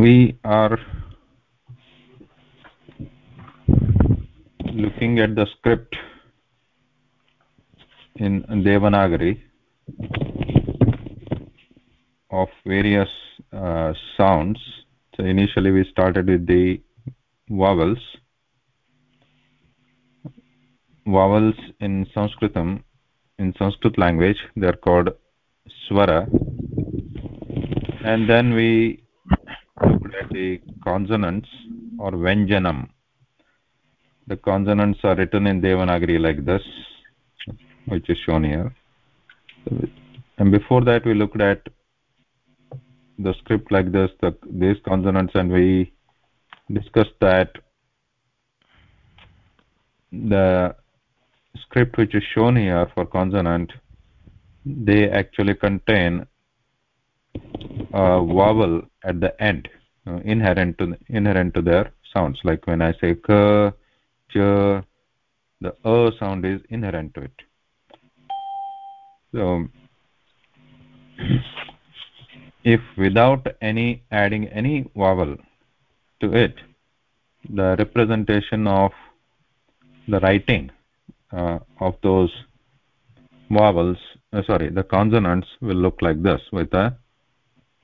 we are looking at the script in devanagari of various uh, sounds. So initially we started with the vowels. Vowels in sanskritam in sanskrit language they are called swara. And then we looked at the consonants or vyanjanam. The consonants are written in devanagari like this which is shown here. And before that we looked at the script like this. The these consonants and we discussed that the script which is shown here for consonant they actually contain vowel at the end uh, inherent to inherent to their sounds. Like when i say ka cha the a sound is inherent to it. So if without any adding any vowel to it the representation of the writing uh, of those vowels uh, sorry the consonants will look like this with a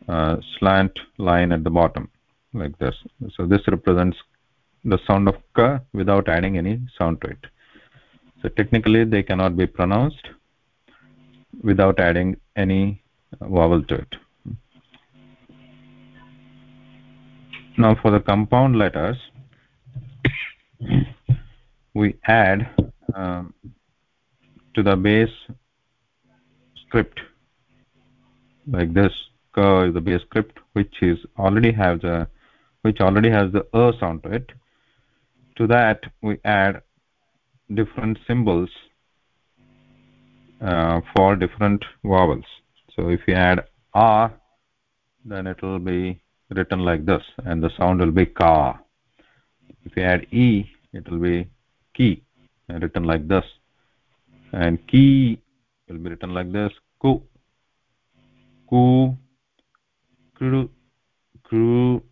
uh, slant line at the bottom like this. So this represents the sound of ka without adding any sound to it. So technically they cannot be pronounced without adding any vowel to it. Now for the compound letters we add um, to the base script like this is the base script which is already has a which already has the a sound to it. To that we add different symbols uh, for different vowels. So if you add a then it will be written like this and the sound will be ka. If you add e it will be ki written like this. And ki will be written like this ku. Ku kru kru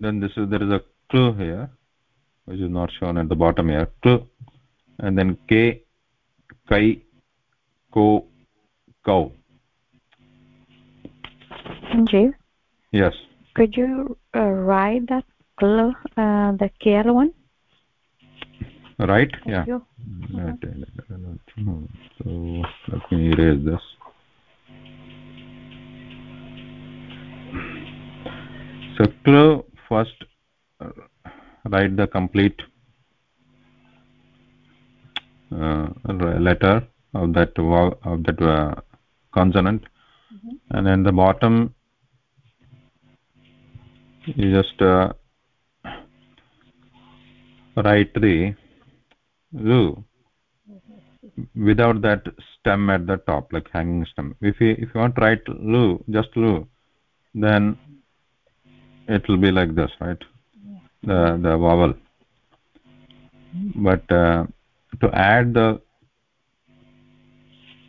then this is there is a kru here which is not shown at the bottom here. Kru and then k kai ko kau. Sanjeev, yes. Could you uh, write that kl, uh, the KL one? right? Thank yeah. you. Right, so let me erase this klu first uh, write the complete uh, letter of that of that uh, consonant Mhm. and then the bottom you just write the lu without that stem at the top like hanging stem if you if you want to write lu just lu then it will be like this right the the vowel but uh, to add the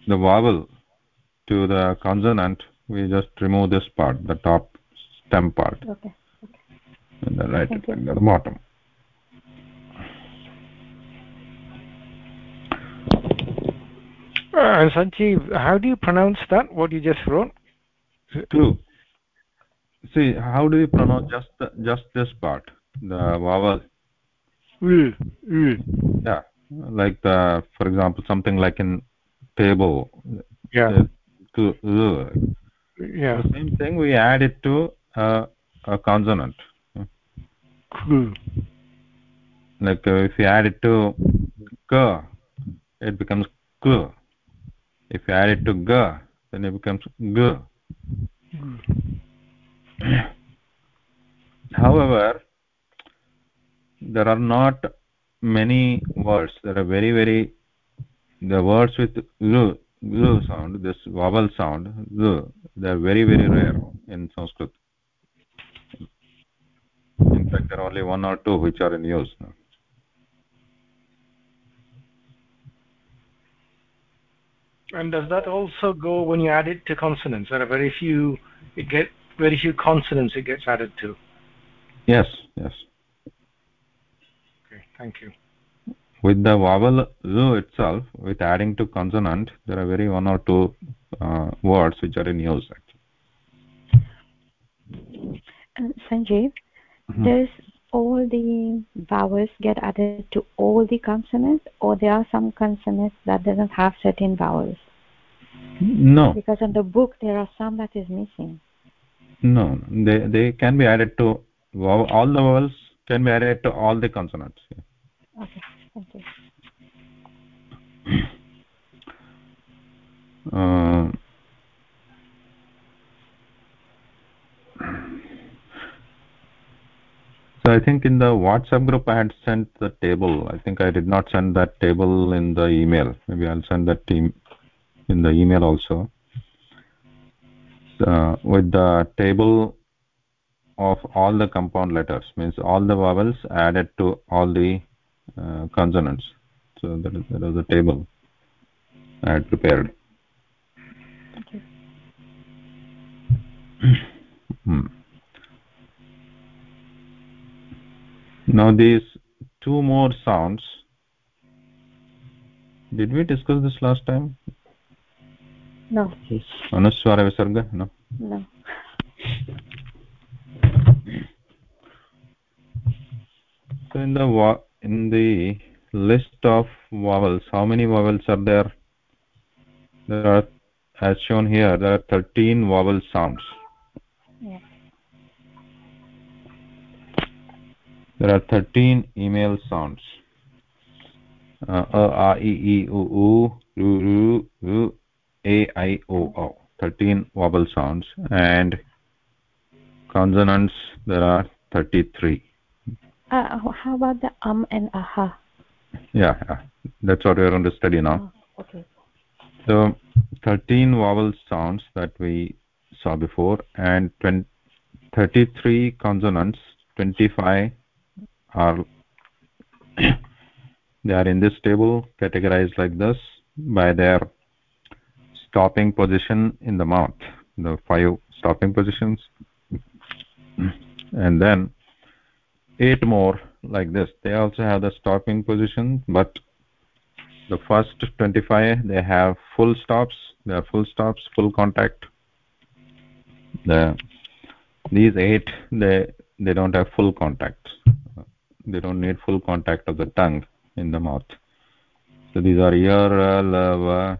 the vowel to the consonant we just remove this part the top stem part Okay. and then write Thank it you. like the bottom Uh, and Sanjeev, how do you pronounce that? What you just wrote? clue see how do you pronounce just the, just this part? The vowel. Mm, mm. yeah like the for example something like in table. Yeah, the cl- uh, yeah. the same thing we add it to a, a consonant. Like uh, if you add it to ka it becomes k. If you add it to ga then it becomes g however there are not many words there are very very the words with l sound this vowel sound l they are very very rare in sanskrit in fact there are only one or two which are in use now And does that also go when you add it to consonants? There are very few. It get very few consonants it gets added to. Yes, yes. Okay, thank you. With the vowel zu itself, with adding to consonant, there are very one or two uh, words which are in use. Uh, Sanjeev, Mhm. does all the vowels get added to all the consonants, or there are some consonants that doesn't have certain vowels? No, Because in the book there are some that is missing. No, they they can be added to all the vowels can be added to all the consonants. Okay, thank you. Uh, so I think in the WhatsApp group I had sent the table. I think I did not send that table in the email. Maybe I'll send that team in the email also. Uh, with the table of all the compound letters means all the vowels added to all the uh, consonants. So that is, that is a table I had prepared. Hmm. Now these two more sounds. Did we discuss this last time? No? No. no. So in the in the list of vowels, how many vowels are there? There are, as shown here, there are 13 vowel sounds. Yeah. There are 13 email sounds. Uh, a, a, e, e, u, u, ru, ru, u, a, i, o, o. 13 vowel sounds and consonants there are 33. Uh, how about the um and aha? Yeah, yeah. that's what we're going to study now. Oh, okay. So 13 vowel sounds that we saw before and 20, 33 consonants, 25 are they are in this table categorized like this by their stopping position in the mouth, the five stopping positions. And then eight more like this. They also have the stopping position, but the first 25 they have full stops they are full stops full contact the these eight they they don't have full contact they don't need full contact of the tongue in the mouth so these are yara uh, lava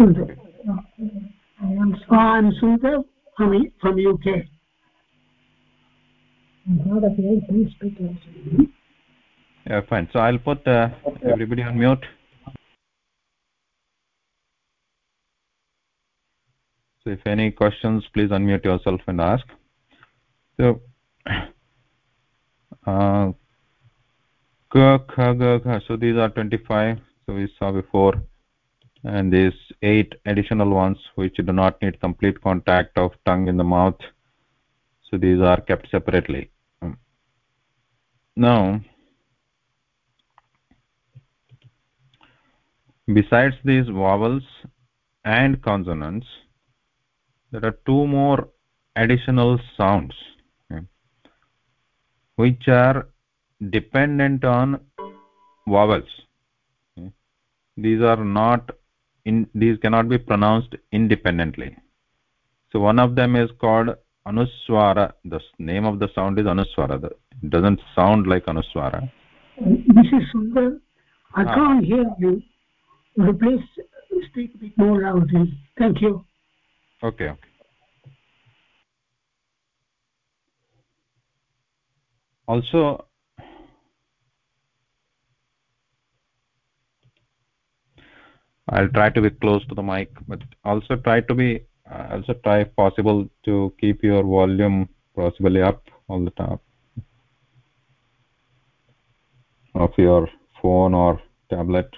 I am from, from UK. Yeah, fine. So I'll put uh, everybody on mute. So if any questions, please unmute yourself and ask. So, uh, so these are 25, so we saw before and these eight additional ones which do not need complete contact of tongue in the mouth. So these are kept separately. Um, now besides these vowels and consonants there are two more additional sounds okay, which are dependent on vowels okay. these are not in these cannot be pronounced independently so one of them is called anuswara the name of the sound is anuswara it doesn't sound like anuswara This is Sundar. I Ah. can't hear you. Will you please speak a bit more loudly? Thank you. okay okay also i'll try to be close to the mic but also try to be uh, also try if possible to keep your volume possibly up all the time of your phone or tablet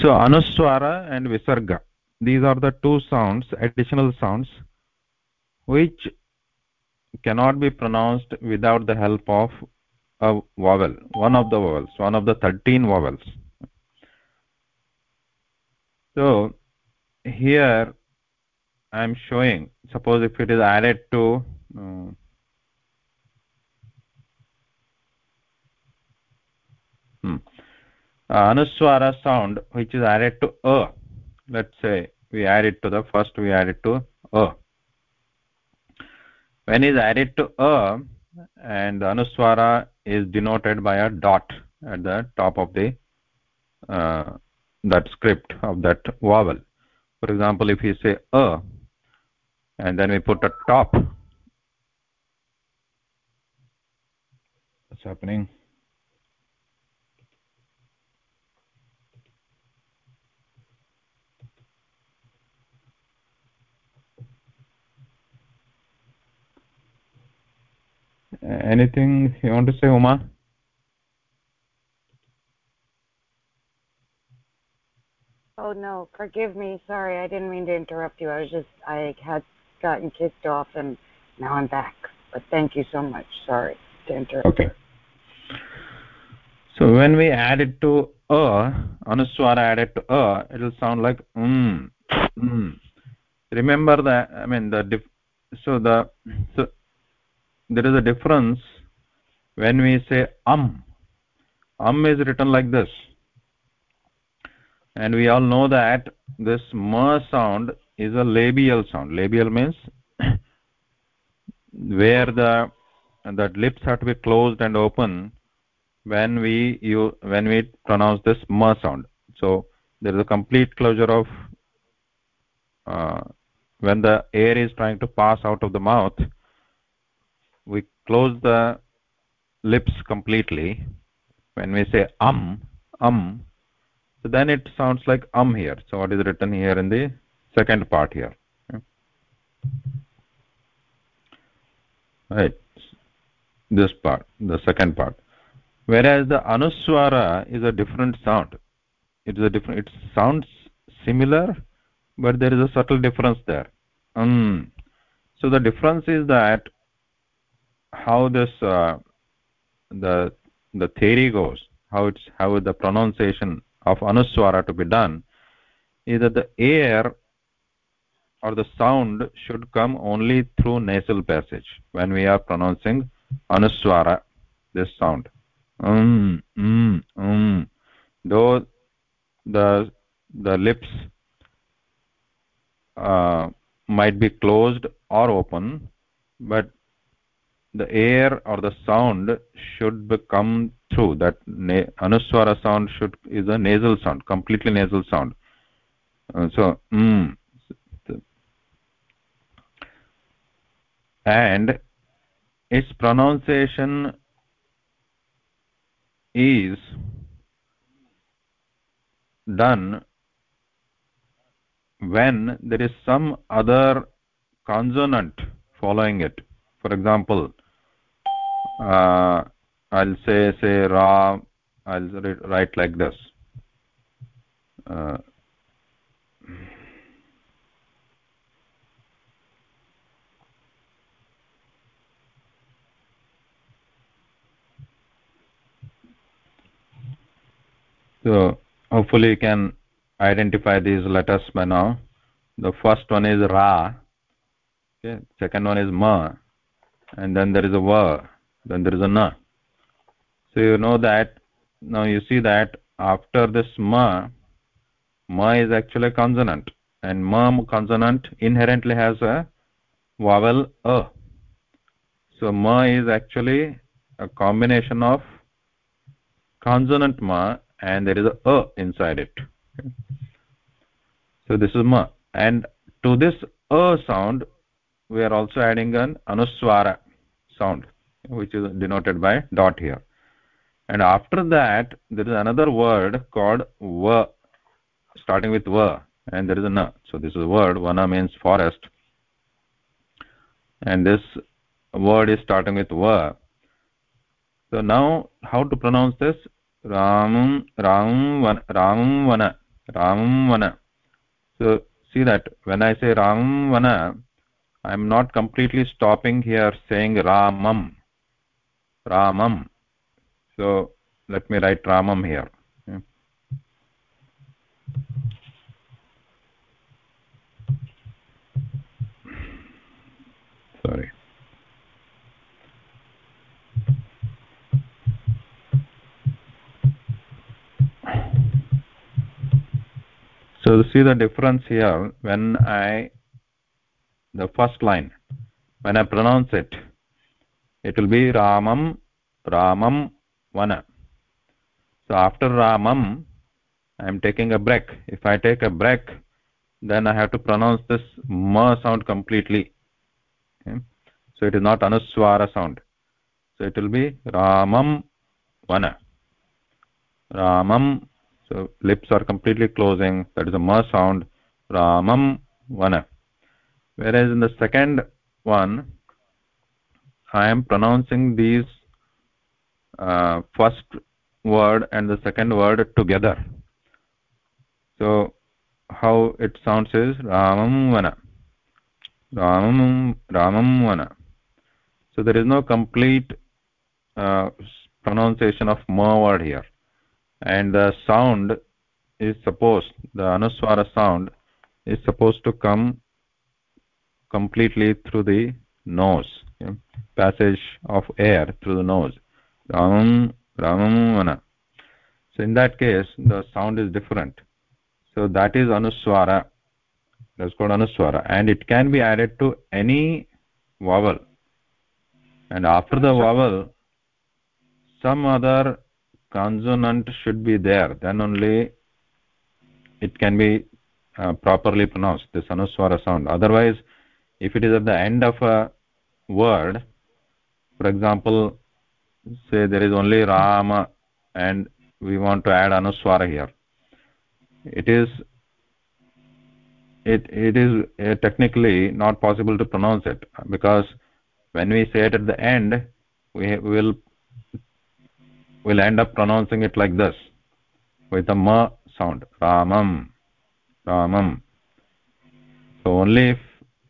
so anuswara and visarga. These are the two sounds additional sounds which cannot be pronounced without the help of a vowel one of the vowels one of the 13 vowels. So here i am showing suppose if it is added to uh, uh, anuswara sound which is added to a. Let's say we add it to the first we add it to a. When is added to a and the anuswara is denoted by a dot at the top of the uh, that script of that vowel. For example if you say a and then we put a top. What's happening anything you want to say uma? Oh no. Forgive me. Sorry. I didn't mean to interrupt you. I was just i had gotten kicked off and now i'm back. But thank you so much. Sorry to interrupt. Okay. So when we add it to a anuswara added to a it will sound like mm, mm. remember that i mean the diff, so the so there is a difference when we say um um is written like this. And we all know that this ma sound is a labial sound. Labial means where the the lips have to be closed and open when we you when we pronounce this ma sound. So there is a complete closure of uh, when the air is trying to pass out of the mouth we close the lips completely. When we say um um so then it sounds like um here. So what is written here in the second part here? Right. This part the second part. Whereas the anuswara is a different sound. It is a different it sounds similar but there is a subtle difference there. Um so the difference is that how this uh, the the theory goes how it's how the pronunciation of anuswara to be done is that the air or the sound should come only through nasal passage when we are pronouncing anuswara this sound. Um um um. Though the the lips uh, might be closed or open but the air or the sound should come through that anuswara sound should is a nasal sound completely nasal sound. Uh, so mm, and its pronunciation is done when there is some other consonant following it. For example uh, i'll say say ra i'll write like this. Uh, so hopefully you can identify these letters by now. The first one is ra okay? Second one is ma and then there is a va then there is a na so you know that now you see that after this ma ma is actually a consonant. And ma consonant inherently has a vowel a. So ma is actually a combination of consonant ma and there is a a inside it. So this is ma. And to this a sound we are also adding an anuswara sound which is denoted by dot here. And after that there is another word called va starting with va and there is a na so this is a word vana means forest. And this word is starting with va so now how to pronounce this? Ramam ramam vana ramam vana ramam vana. So see that when i say ramam vana i am not completely stopping here saying ramam ramam. So let me write ramam here. Sorry. So see the difference here when i the first line when i pronounce it it will be ramam ramam vana so after ramam i am taking a break. If i take a break then i have to pronounce this ma sound completely. Okay? so it is not anuswara sound. So it will be ramam vana. Ramam so lips are completely closing. That is a ma sound. Ramam vana. Whereas in the second one i am pronouncing these uh, first word and the second word together. So how it sounds is ramam vana. Ramam ramam vana. So there is no complete uh, pronunciation of ma word here. And the sound is supposed the anuswara sound is supposed to come completely through the nose passage of air through the nose. Ramam ramamana so in that case the sound is different. So that is anuswara. That's called anuswara. And it can be added to any vowel. And after the vowel some other consonant should be there. Then only it can be uh, properly pronounced this anuswara sound. Otherwise if it is at the end of a word. For example say there is only rama and we want to add anuswara here. It is it it is uh, technically not possible to pronounce it because when we say it at the end we will will end up pronouncing it like this with a ma sound. Ramam ramam. So only if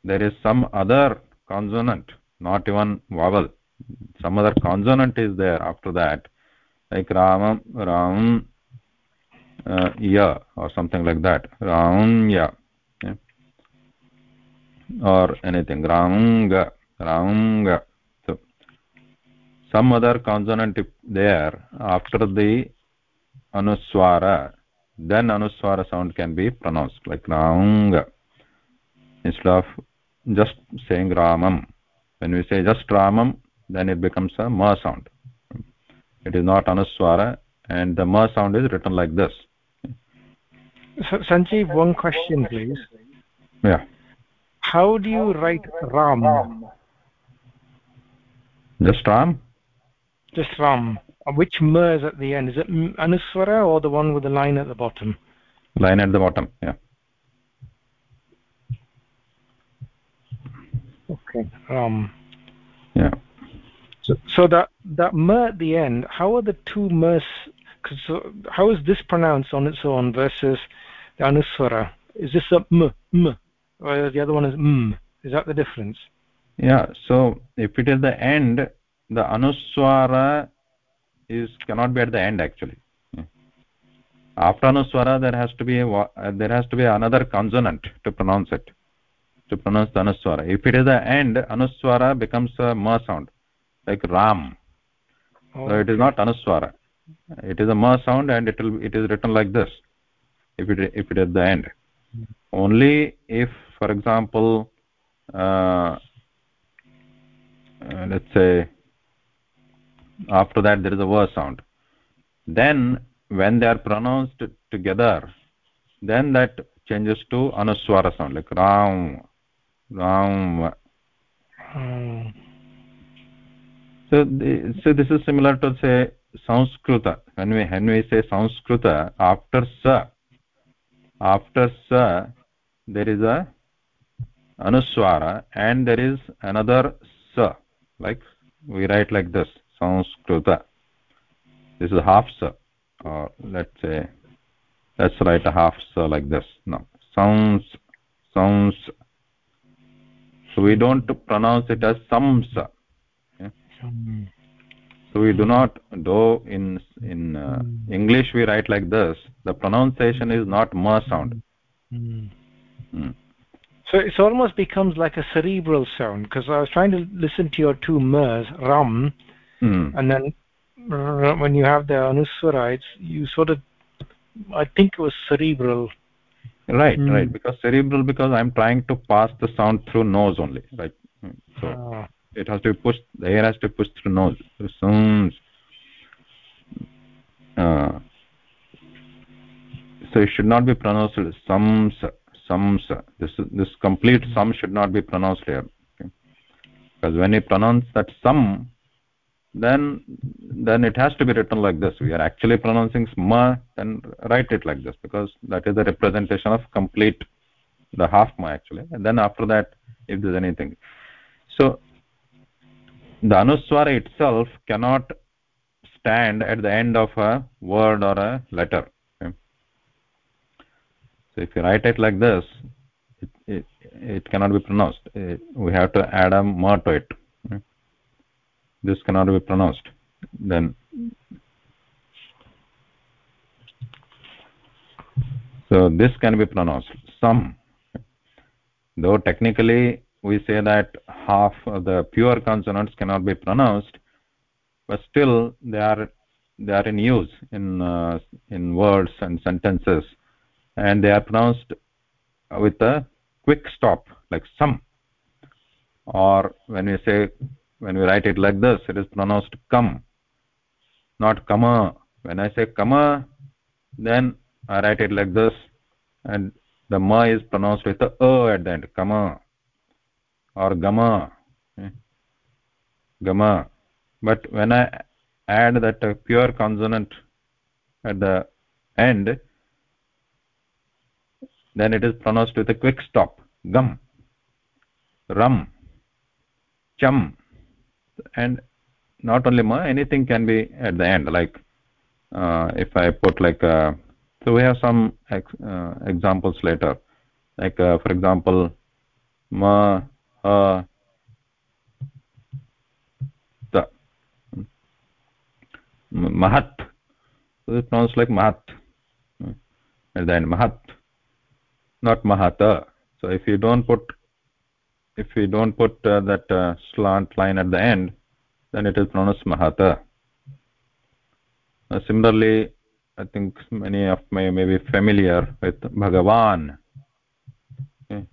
there is some other consonant not even vowel. Some other consonant is there after that like ramam ram uh, ya or something like that. Ram ya okay? or anything. Ramanga ramanga so some other consonant there after the anuswara. Then anuswara sound can be pronounced like ramanga instead of just saying ramam when we say just ramam then it becomes a ma sound. It is not anuswara and the ma sound is written like this. So, sanjeev one question please. Yeah. How do you write ram? Just ram? Just ram. Which ma is at the end? Is it anuswara or the one with the line at the bottom? Line at the bottom yeah okay. Ram yeah. So, so that that ma at the end how are the two mas cause so how is this pronounced on its own versus the anuswara is this a m m or the other one is m? Is that the difference? Yeah so if it is the end the anuswara is cannot be at the end actually. After anuswara there has to be a uh, there has to be another consonant to pronounce it to pronounce the anuswara. If it is the end anuswara becomes a ma sound like ram. So it is not anuswara. It is a ma sound and it will it is written like this if it if it is at the end only if for example uh, uh, let's say after that there is a va sound. Then when they are pronounced together then that changes to anuswara sound like ram ram mm. so the, so this is similar to say sanskrita when we when we say sanskrita after sa after sa there is a anuswara and there is another sa like we write like this sanskrita this is half sa or let's say let's write a half so like this. Now sounds sounds so we don't pronounce it as sams okay? so we do not though in in uh, english we write like this the pronunciation is not ma sound Mm. Hmm. So it almost becomes like a cerebral sound because I was trying to listen to your two mers, ram, Hmm. and then when you have the anuswara, you sort of, I think it was cerebral. Right Hmm. right because cerebral because i'm trying to pass the sound through nose only right Hmm. so Ah, it has to be pushed the air has to push through nose so sounds uh, so it should not be pronounced as sums sums this this complete sum should not be pronounced here okay? because when you pronounce that sum then then it has to be written like this. We are actually pronouncing sma then write it like this because that is the representation of complete the half ma actually. And then after that if there's anything. So the anuswara itself cannot stand at the end of a word or a letter. Okay? so if you write it like this it, it, it cannot be pronounced. It- we have to add a ma to it? This cannot be pronounced. Then so this can be pronounced. Some though technically we say that half of the pure consonants cannot be pronounced but still they are they are in use in uh, in words and sentences. And they are pronounced with a quick stop like some. Or when we say when we write it like this it is pronounced come not kama when i say kama then i write it like this and the ma is pronounced with the a at the end kama or gama okay? gama but when i add that uh, pure consonant at the end then it is pronounced with a quick stop gum ram cham and not only ma anything can be at the end like uh, if i put like uh, so we have some ex, uh, examples later. Like uh, for example ma uh, the mahat. So it pronounced like mahat. At the end mahat. Not mahata. So if you don't put if we don't put uh, that uh, slant line at the end then it is pronounced mahata uh, similarly i think many of my may be familiar with bhagavan. Okay.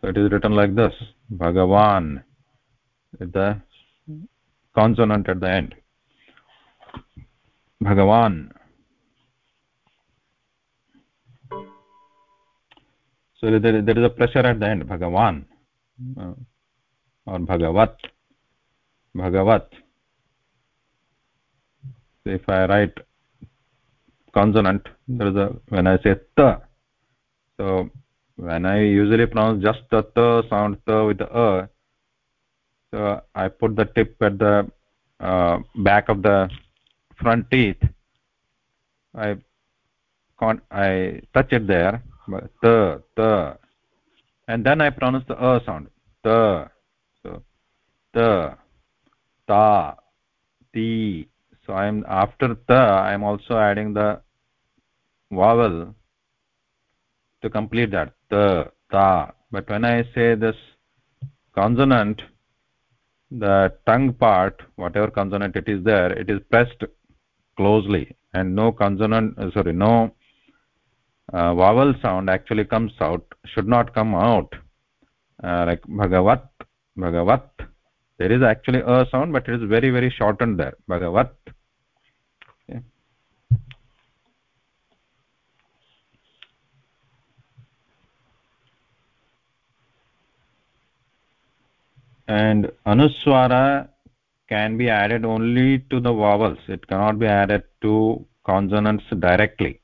so it is written like this bhagavan with the consonant at the end. Bhagavan so there, there is a pressure at the end bhagavan. Uh, or bhagavat. Bhagavat. So if i write consonant there is a when i say ta so when i usually pronounce just the ta sound ta with the a so i put the tip at the uh, back of the front teeth. I can't i touch it there ta ta and then i pronounce the a sound. Ta so ta ta ti so i am after ta i am also adding the vowel to complete that. Ta ta but when i say this consonant the tongue part whatever consonant it is there it is pressed closely. And no consonant uh, sorry no uh, vowel sound actually comes out should not come out. Uh, like bhagavat bhagavat. There is actually a sound but it is very very shortened there. Bhagavat. And anuswara can be added only to the vowels. It cannot be added to consonants directly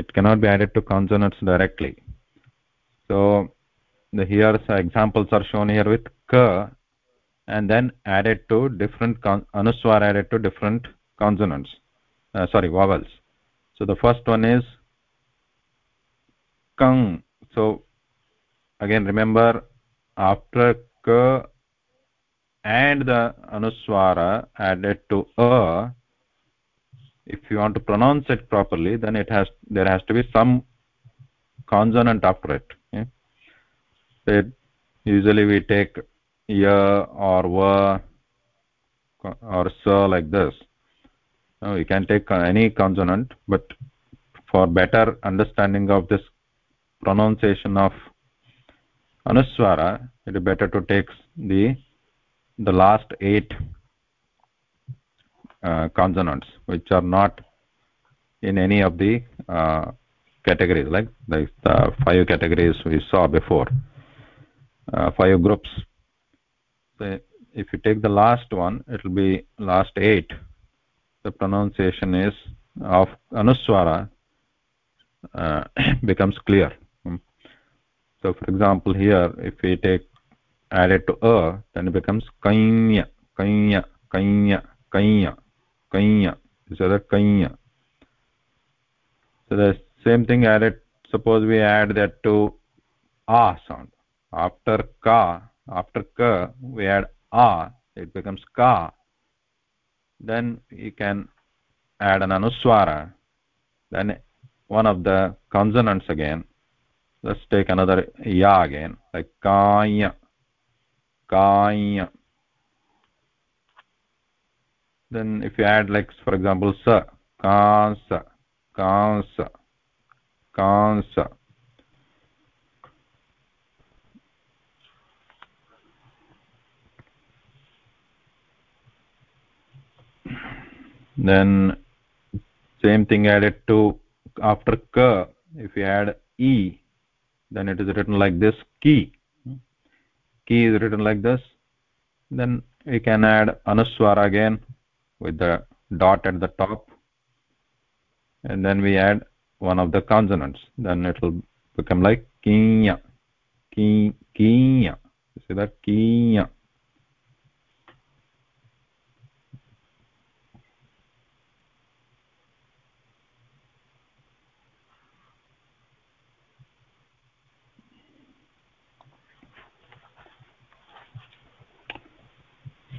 it cannot be added to consonants directly. So the here examples are shown here with ka and then added to different anuswara added to different consonants uh, sorry vowels. So the first one is kang. So again remember after ka and the anuswara added to a if you want to pronounce it properly then it has there has to be some consonant after it okay? usually we take ya or wa or sa like this now you can take any consonant but for better understanding of this pronunciation of anuswara it is better to take the the last eight consonants which are not in any of the uh, categories like the five categories we saw before. Uh, five groups. So if you take the last one it will be last eight. The pronunciation is of anuswara uh, becomes clear. Hmm. so for example here if we take added to a then it becomes kanya kanya kanya kanya kanya these are the kanya so the same thing added suppose we add that to a sound after ka after ka we add a it becomes ka then you can add an anuswara then one of the consonants again let's take another ya again like kanya kanya then if you add like for example sa kansa kansa kansa then same thing added to after ka. If you add e then it is written like this key key is written like this. Then we can add anuswara again with the dot at the top. And then we add one of the consonants. Then it will become like kinya. Ki kinya. See that? Kinya.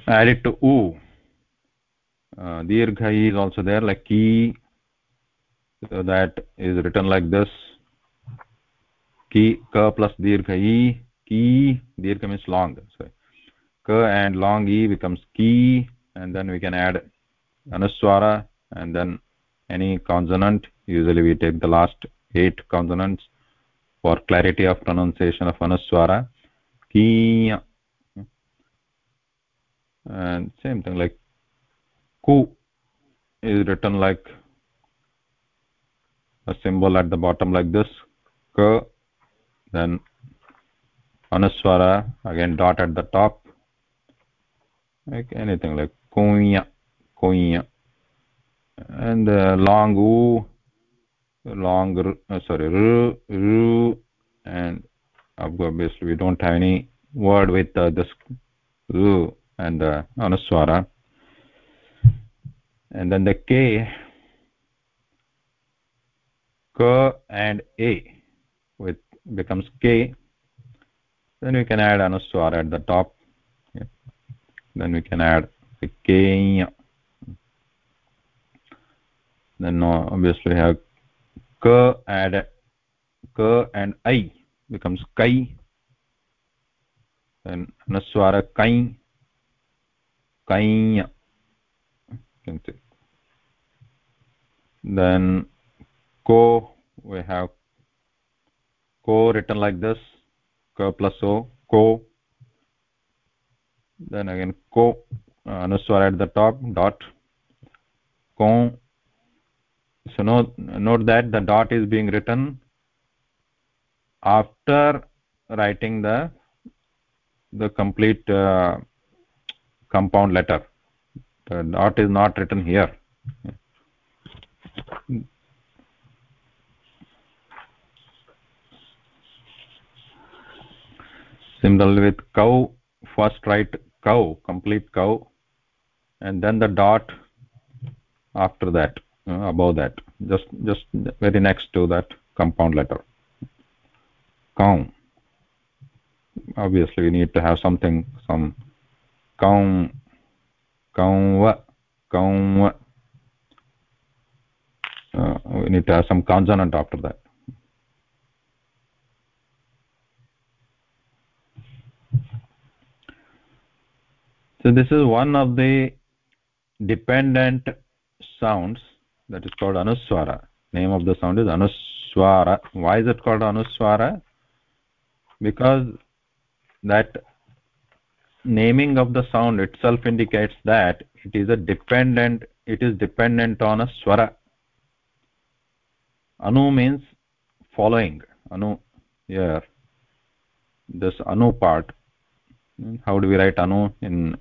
Add it to u uh, dirgha is also there like ki so that is written like this. Ki ka plus dirgha ki dirgha means long so ka and long e becomes ki and then we can add anuswara and then any consonant usually we take the last eight consonants for clarity of pronunciation of anuswara. Ki and same thing like ku is written like a symbol at the bottom like this ka then anuswara again dot at the top like anything like kunya kunya and uh, long u long uh, sorry ru ru and obviously we don't have any word with uh, this ru and uh, anuswara and then the k k and a with becomes k. Then we can add anuswara at the top. Yeah. then we can add the k. Then obviously we have k add k and i becomes kai then anuswara kai kainya then ko we have ko written like this ka plus o ko then again ko uh, anuswara at the top dot. Ko so note, note that the dot is being written after writing the the complete uh, compound letter. The dot is not written here similarly with cow first write cow complete cow and then the dot after that uh, above that. Just just very next to that compound letter. Cow. Obviously we need to have something some cow cow cow uh, we need to have some consonant after that. So this is one of the dependent sounds that is called anuswara. Name of the sound is anuswara. Why is it called anuswara? Because that naming of the sound itself indicates that it is a dependent it is dependent on a swara anu means following. Anu here. This anu part. How do we write anu in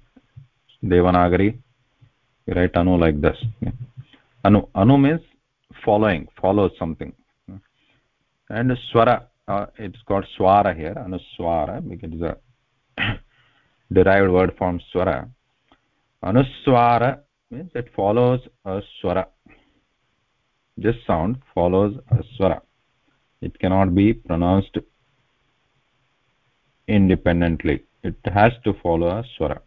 devanagari? We write anu like this. Anu anu means following follows something. And swara uh, it's called swara here. Anuswara because it's a derived word from swara. Anuswara means it follows a swara this sound follows a swara. It cannot be pronounced independently. It has to follow a swara.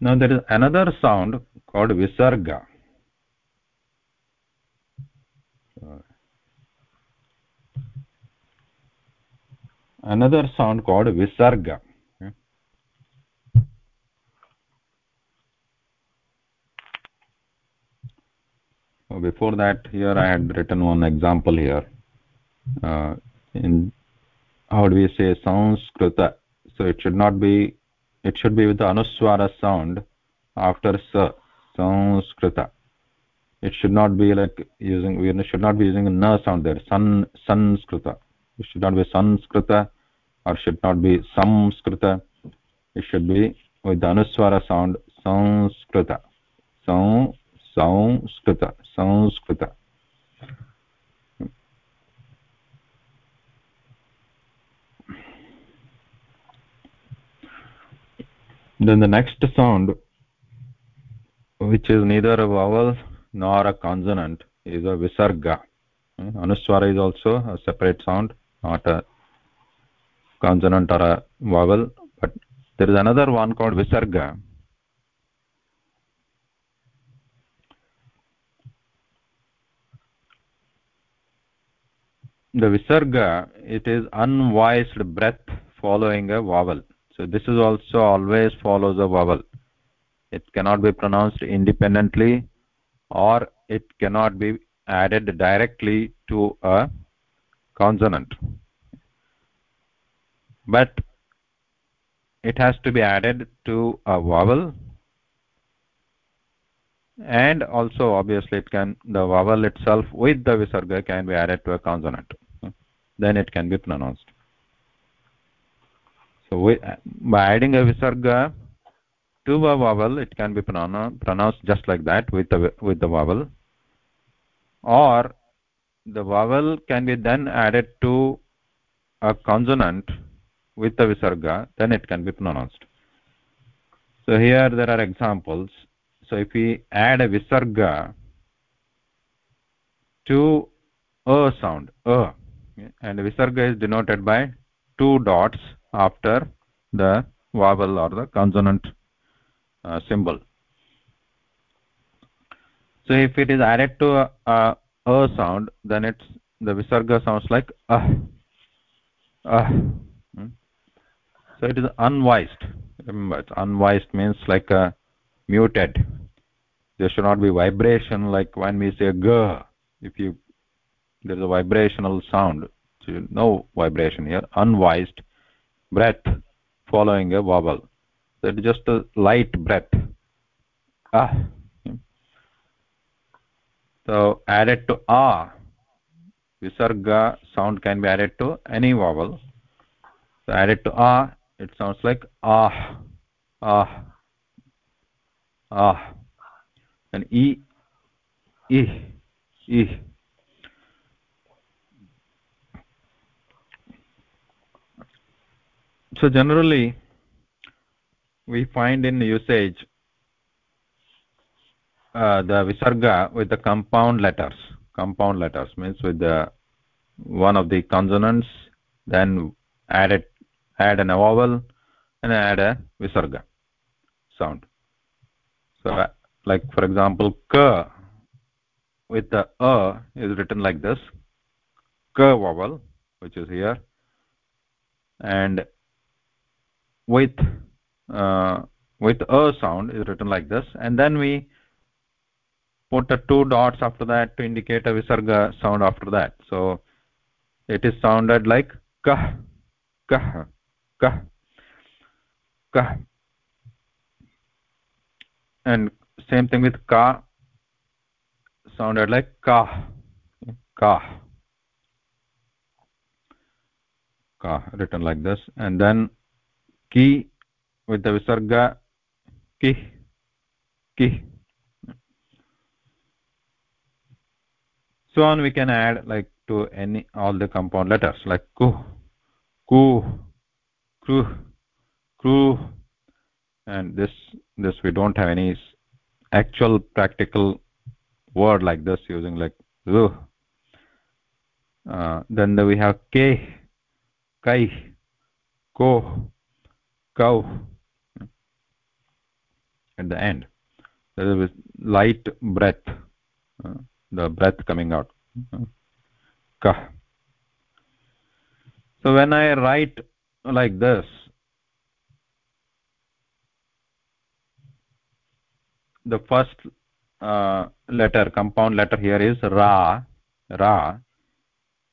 Now there is another sound called visarga. Another sound called visarga before that here i had written one example here. Uh, in how do we say sanskrita so it should not be it should be with the anuswara sound after sa sanskrita it should not be like using we should not be using a na sound there. San sanskrita it should not be sanskrita or should not be samskrita it should be with the anuswara sound sanskrita sang Sanskrit Sanskrit then the next sound which is neither a vowel nor a consonant is a visarga anuswara is also a separate sound not a consonant or a vowel but there is another one called visarga the visarga it is unvoiced breath following a vowel. So this is also always follows a vowel. It cannot be pronounced independently or it cannot be added directly to a consonant. But it has to be added to a vowel. And also obviously it can the vowel itself with the visarga can be added to a consonant then it can be pronounced. So we, by adding a visarga to a vowel it can be pronounced just like that with the with the vowel. Or the vowel can be then added to a consonant with the visarga then it can be pronounced. So here there are examples. So if we add a visarga to a sound a and visarga is denoted by two dots after the vowel or the consonant uh, symbol. So if it is added to a, a, a sound then it's the visarga sounds like ah ah so it is unvoiced. Remember unvoiced means like a muted. There should not be vibration like when we say g. If you there is a vibrational sound. So no vibration here. Unvoiced breath following a vowel. So it is just a light breath. Ah. So added to ah visarga sound can be added to any vowel. So added to a it sounds like ah ah ah. And e e e so generally we find in usage uh, the visarga with the compound letters. Compound letters means with the one of the consonants then add it add an vowel and add a visarga sound. So uh, like for example ka with the a is written like this. Ka vowel which is here and with uh, with a sound is written like this. And then we put the two dots after that to indicate a visarga sound after that. So it is sounded like kah kah kah kah. And same thing with ka sounded like ka ka ka written like this. And then ki with the visarga ki ki so on we can add like to any all the compound letters like ku ku kru kru and this this we don't have any actual practical word like this using like uh, then we have k kai ko cow at the end there is light breath uh, the breath coming out. Ka. So when i write like this the first uh, letter compound letter here is ra ra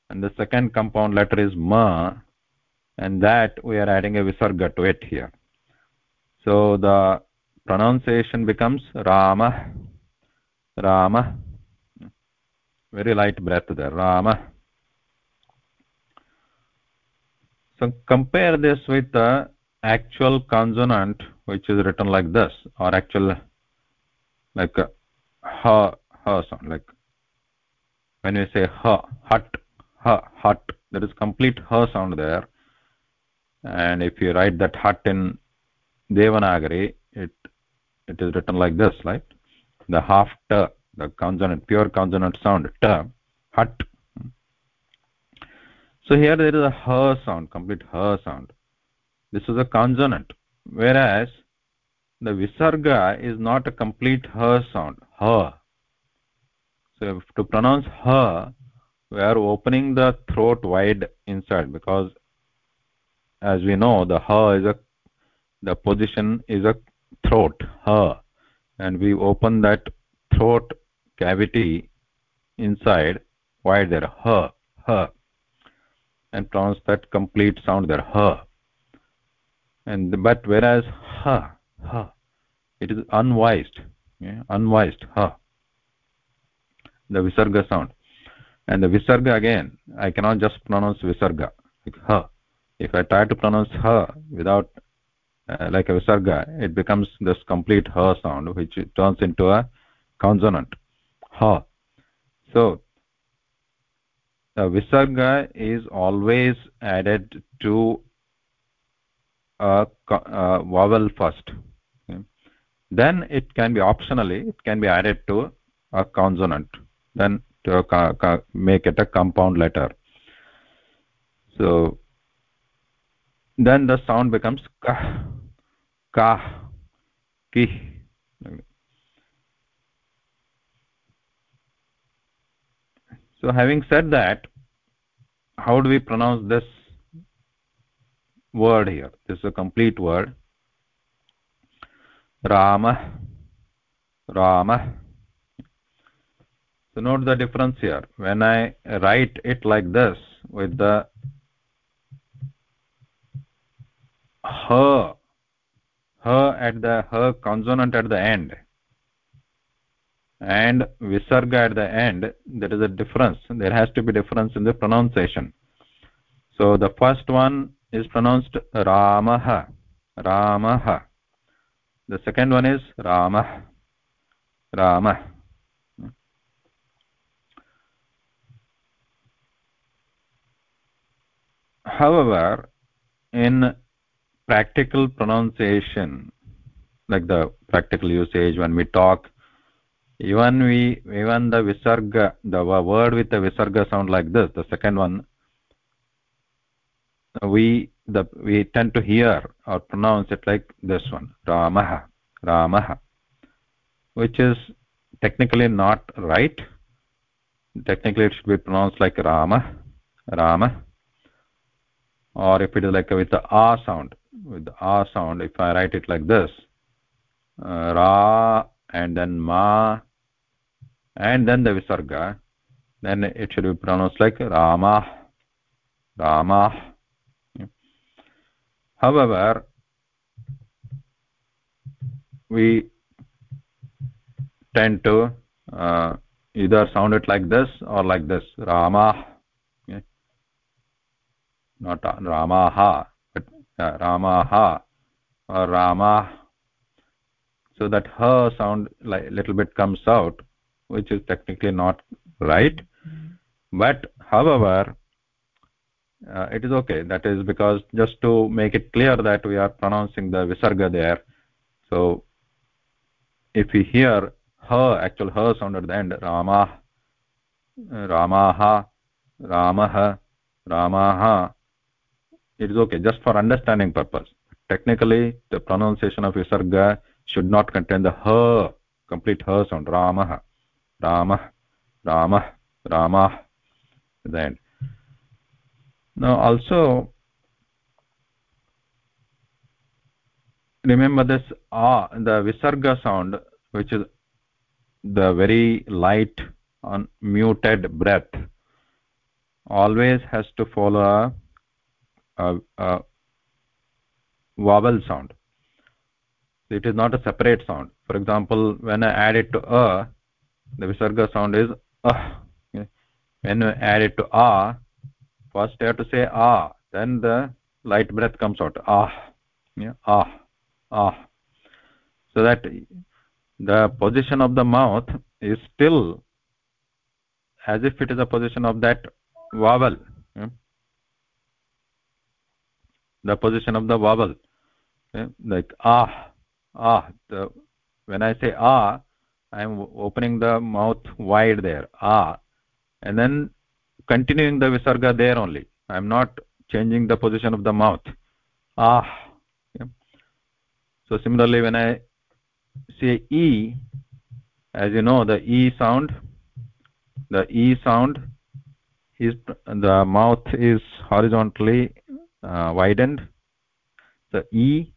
and the second compound letter is ma and that we are adding a visarga to it here. So the pronunciation becomes rama rama very light breath there rama. So compare this with the actual consonant which is written like this or actual like a ha ha sound like when we say ha hut ha hut there is complete ha sound there and if you write that hut in devanagari it it is written like this right? The half t the consonant pure consonant sound t hut. So here there is a ha sound complete ha sound. This is a consonant. Whereas the visarga is not a complete ha sound ha so to pronounce ha we are opening the throat wide inside because as we know the ha is a the position is a throat ha and we open that throat cavity inside wide there ha ha and pronounce that complete sound there ha and but whereas ha ha it is unvoiced yeah, unvoiced ha the visarga sound. And the visarga again i cannot just pronounce visarga ha if i try to pronounce ha without uh, like a visarga it becomes this complete ha sound which turns into a consonant ha so the visarga is always added to a, a vowel first then it can be optionally it can be added to a consonant then to make it a compound letter. So then the sound becomes ka ka ki. So having said that how do we pronounce this word here? This is a complete word. Rama rama. So note the difference here. When i write it like this with the her her at the her consonant at the end and visarga at the end there is a difference. There has to be difference in the pronunciation. So the first one is pronounced ramah ramah the second one is ramah ramah however in practical pronunciation like the practical usage when we talk even we even the visarga the word with the visarga sound like this the second one we the we tend to hear or pronounce it like this one ramah ramah which is technically not right. Technically it should be pronounced like rama rama or if it is like with the a sound with the a sound if i write it like this uh, ra and then ma and then the visarga then it should be pronounced like rama rama. However we tend to uh, either sound it like this or like this rama. Okay. not ramaha uh, ramaha or rama so that her sound like little bit comes out which is technically not right. But however uh, it is okay. That is because just to make it clear that we are pronouncing the visarga there so if we hear her actual her sound at the end rama ramaha ramah ramaha it is okay. Just for understanding purpose. Technically the pronunciation of visarga should not contain the her complete her sound. Ramah ramah ramah ramah. The end now also remember this ah the visarga sound which is the very light on muted breath always has to follow vowel sound. It is not a separate sound. For example when i add it to a the visarga sound is ah when you add it to a first you have to say ah then the light breath comes out. Ah yeah, ah ah so that the position of the mouth is still as if it is a position of that vowel yeah? The position of the vowel yeah? like ah ah the when i say ah i am opening the mouth wide there ah and then continuing the visarga there only i am not changing the position of the mouth ah yeah. so similarly when i say e as you know the e sound the e sound is the mouth is horizontally widened. The e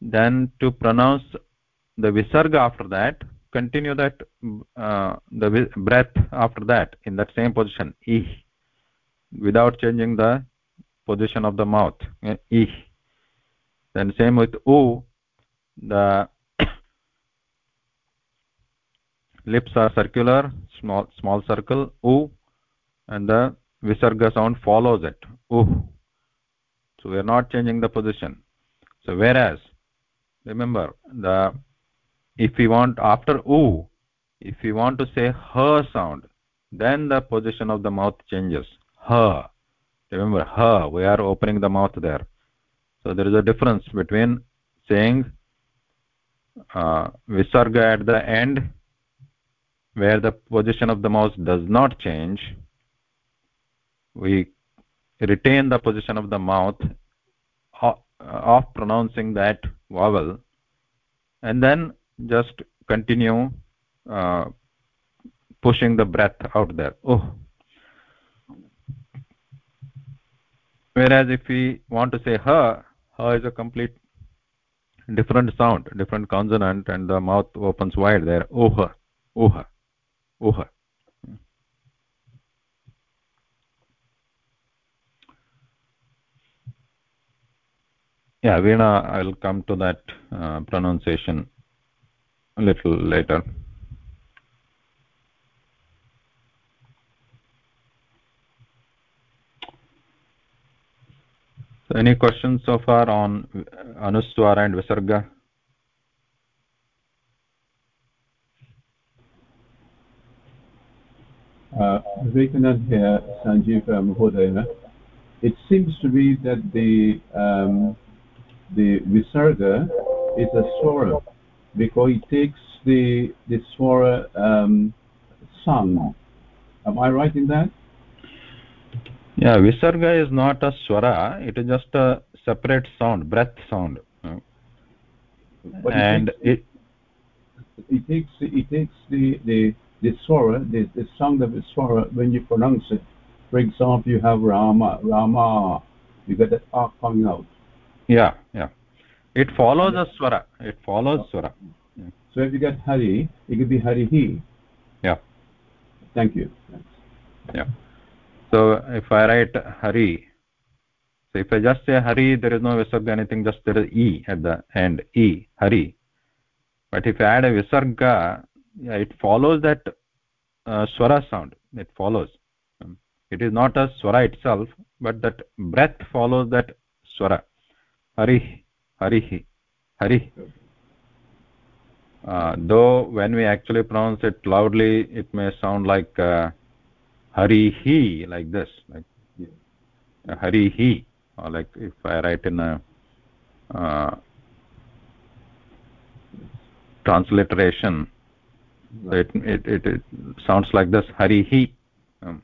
then to pronounce the visarga after that continue that uh, the breath after that in that same position e without changing the position of the mouth e. Then same with u the lips are circular small small circle u and the visarga sound follows it u so we are not changing the position. So whereas remember the if we want after u if we want to say her sound then the position of the mouth changes. Her. Remember her. We are opening the mouth there. So there is a difference between saying uh, visarga at the end where the position of the mouth does not change. We retain the position of the mouth of, of pronouncing that vowel and then just continue uh, pushing the breath out there. Oh. Whereas if we want to say her her is a complete different sound different consonant and the mouth opens wide there. Oh her oh yeah veena i'll come to that uh, pronunciation a little later. So any questions so far on anuswara and visarga? Uh, Vivekanand here, Sanjeev uh, It seems to me that the um, the visarga is a swara because it takes the the swara um, sound. Am I right in that? yeah visarga is not a swara it is just a separate sound breath sound But and it it takes, it takes it takes the the the swara the, the sound of the swara when you pronounce it. For example, you have Rama Rama. You get that R coming out. Yeah yeah. It follows a swara. It follows swara. So if you get Hari, it could be Hari He. yeah. Thank you. Thanks. yeah. So if i write hari so if i just say hari there is no visarga anything just there is e at the end. E hari. But if i add a visarga yeah, it follows that uh, swara sound. It follows. Um, it is not a swara itself but that breath follows that swara hari hari hari. Uh, though when we actually pronounce it loudly it may sound like uh, hari he like this like uh, hari he or like if i write in a uh, transliteration it, it it sounds like this hari he um,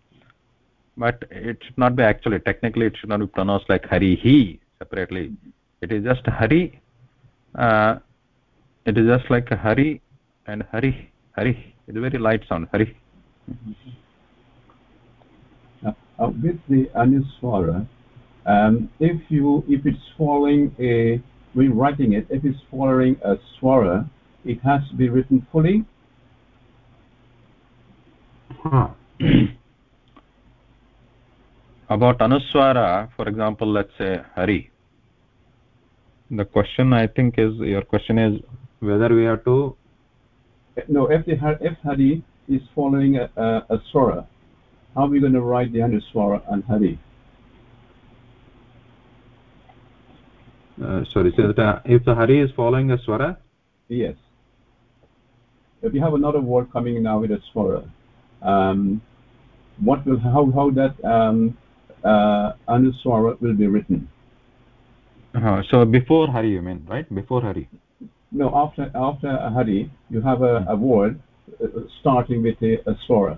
but it should not be actually technically it should not be pronounced like hari he separately it is just hari uh, it is just like a hari and hari hari. It's a very light sound hari. Uh, uh, with the anuswara, um, if you if it's following a when writing it, if it's following a swara, it has to be written fully. about anuswara for example let's say hari the question i think is your question is whether we have to No, if the if Hari is following a, a, a swara, how are we going to write the anuswara and Hari? uh, sorry so that, uh, if the hari is following a swara Yes. If you have another word coming now with a swara, um, what will how how that um, uh, anuswara will be written? Uh, so before hari you mean right before hari No, after after a hari, you have a, a word uh, starting with a, a swara.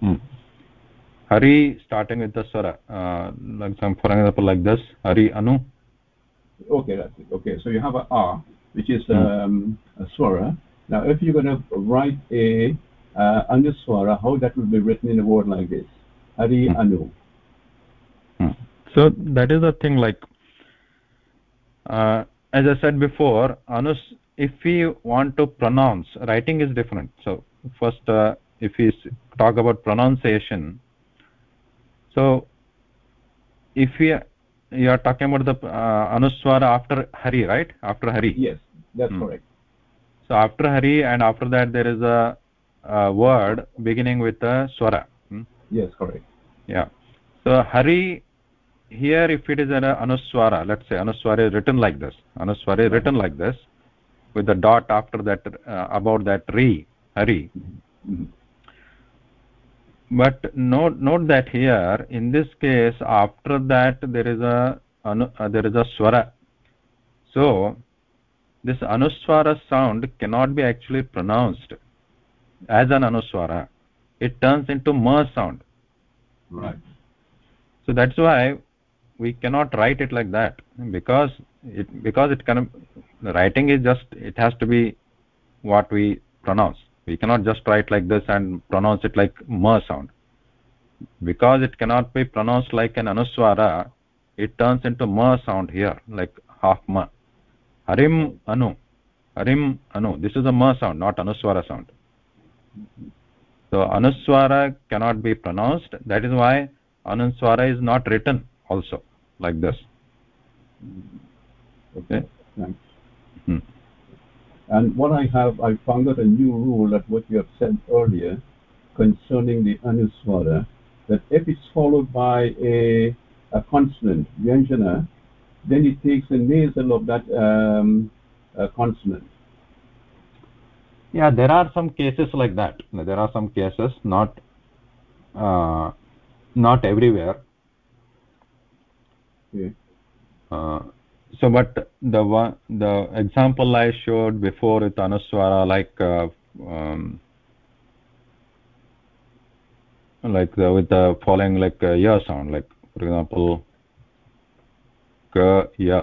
hmm. hari starting with the swara uh, like some for example like this hari anu Okay, that's it. Okay, so you have a a, which is Hmm. um, a swara. Now, if you're going to write a uh, anuswara, how that will be written in a word like this? Hari Hmm. anu. Hmm. so that is the thing like uh, as i said before anus if we want to pronounce writing is different so first uh, if we talk about pronunciation so if we you are talking about the uh, anuswara after hari right after hari Yes, that's Hmm. correct. so after hari and after that there is a, a word beginning with a swara hmm? Yes, correct. yeah so hari here if it is an anuswara let's say anuswara is written like this. Anuswara is written like this with the dot after that uh, about that re hari. But note note that here in this case after that there is a anu, uh, there is a swara. So this anuswara sound cannot be actually pronounced as an anuswara. It turns into ma sound. Right. so that's why we cannot write it like that because it because it can the writing is just it has to be what we pronounce. We cannot just write like this and pronounce it like ma sound. Because it cannot be pronounced like an anuswara it turns into ma sound here like half ma harim anu. Harim anu. This is a ma sound not anuswara sound. So anuswara cannot be pronounced. That is why anuswara is not written also like this Okay. Thanks. Hmm. And what I have, I found out a new rule at what you have said earlier concerning the anuswara, that if it's followed by a, a consonant, vyanjana, then it takes a nasal of that um, uh, consonant. Yeah, there are some cases like that. There are some cases, not uh, not everywhere. Uh, so, but the one the example I showed before with Anuswara, like uh, um, like the, with the following like uh, ya sound, like for example, ka ya,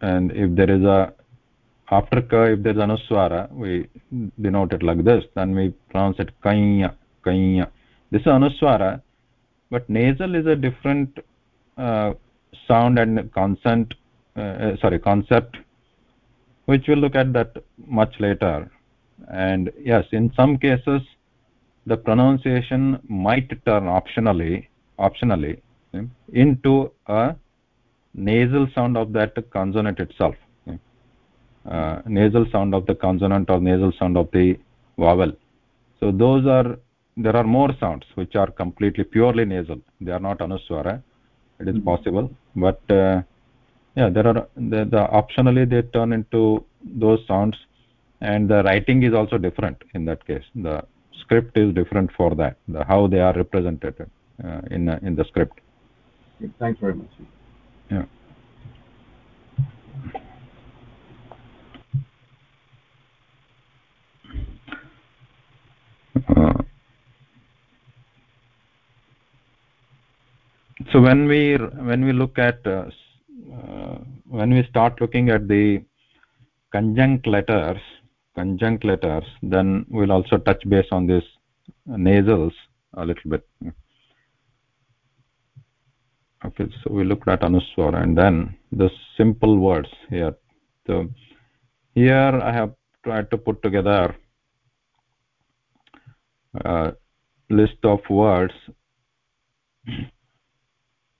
and if there is a after ka if there is anuswara, we denote it like this. Then we pronounce it kanya kanya. This is anuswara, but nasal is a different uh, sound and consonant uh, sorry concept which we'll look at that much later. And yes in some cases the pronunciation might turn optionally optionally okay, into a nasal sound of that consonant itself okay. uh, nasal sound of the consonant or nasal sound of the vowel. So those are there are more sounds which are completely purely nasal. They are not anuswara it is Mhm. possible. But uh, yeah there are the, the optionally they turn into those sounds. And the writing is also different in that case. The script is different for that the how they are represented uh, in uh, in the script. Thanks very much. yeah Uh, so when we when we look at uh, uh, when we start looking at the conjunct letters conjunct letters then we'll also touch base on this nasals a little bit. Okay so we looked at anuswara and then the simple words here. So here i have tried to put together a list of words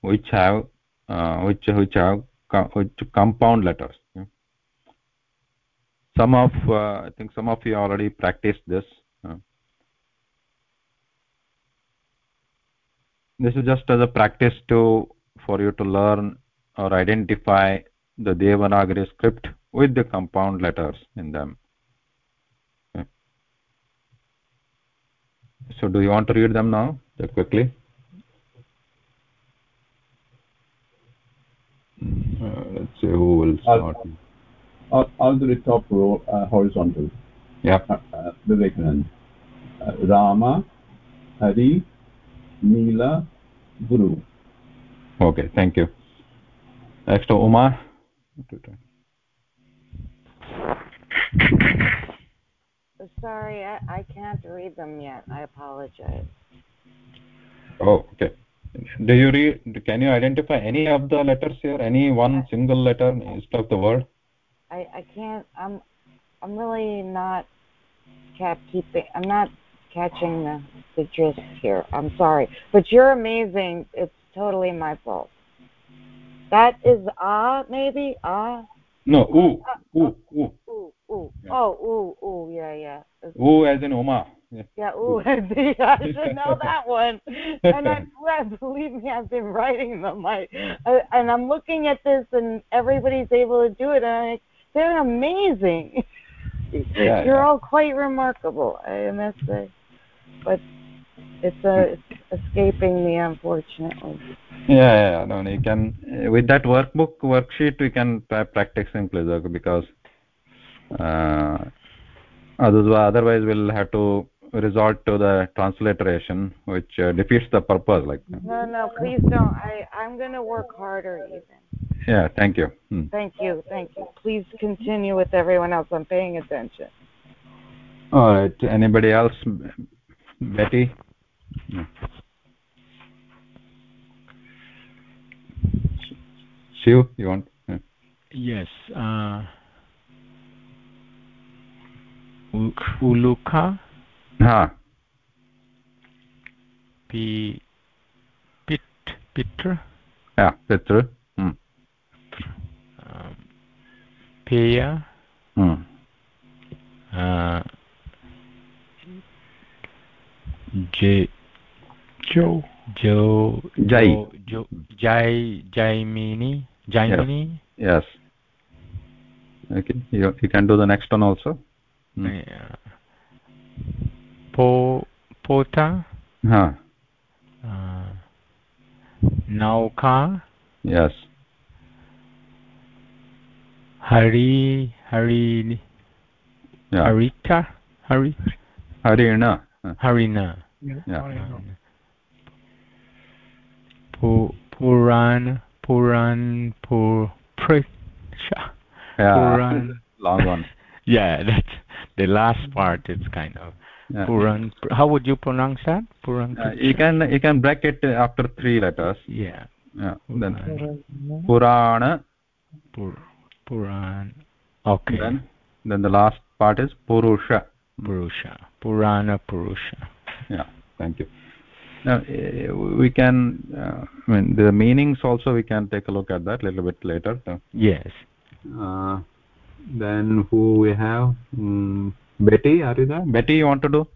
which have uh, which which have which compound letters. Some of uh, i think some of you already practiced this. This is just as a practice to for you to learn or identify the devanagari script with the compound letters in them. So do you want to read them now? Just quickly let's see who will start I'll, I'll do the top row uh, horizontal. yeah Uh, uh, Vivekanand. Uh, Rama, Hari, Neela, Guru. okay thank you next to uma Sorry, I, I can't read them yet. I apologize. oh okay do you read can you identify any of the letters here any one single letter instead of the word I, I can't. I'm I'm really not kept keeping. I'm not catching the the gist here. I'm sorry, but you're amazing. It's totally my fault. That is ah maybe ah no ooh ooh ooh ooh ooh Yeah. oh ooh ooh yeah yeah ooh as in uma yeah. yeah ooh I should know that one. And I believe me, I've been writing them. I, I and I'm looking at this, and everybody's able to do it, and I'm they're amazing. Yeah, You're yeah. all quite remarkable, I must say. But it's uh, it's escaping me, unfortunately. yeah yeah no, you can with that workbook worksheet we can try practicing pleasure because uh, otherwise otherwise we'll have to resort to the transliteration which uh, defeats the purpose like No, no, please don't. I I'm gonna work harder, even. yeah thank you hmm. Thank you, thank you. Please continue with everyone else. I'm paying attention. all right anybody else betty no. Shiv, you want yeah. yes uh, U- uluka ha pi pit pitra yeah Pitru. Hmm. um, peya Hmm. uh, j Joe. jo Jai. jo, jo jai jaimini jaimini yes okay you, you can do the next one also hmm. yeah. Po pota huh uh, nauka yes. hari hari yeah. harita hari harina. harina. Yeah. Puran puran pur prisha yeah. Puran. Long one. Yeah that's the last part it's kind of. Puran how would you pronounce that? Puran uh, you can you can break it after three letters. Yeah. Yeah then purana. Pur, puran. Okay. Then then the last part is purusha. Purusha. Purana purusha. Yeah thank you. Now eh, we can uh, i mean the meanings also we can take a look at that a little bit later so. yes. Uh, then who we have? Mm, betty are you there betty you want to do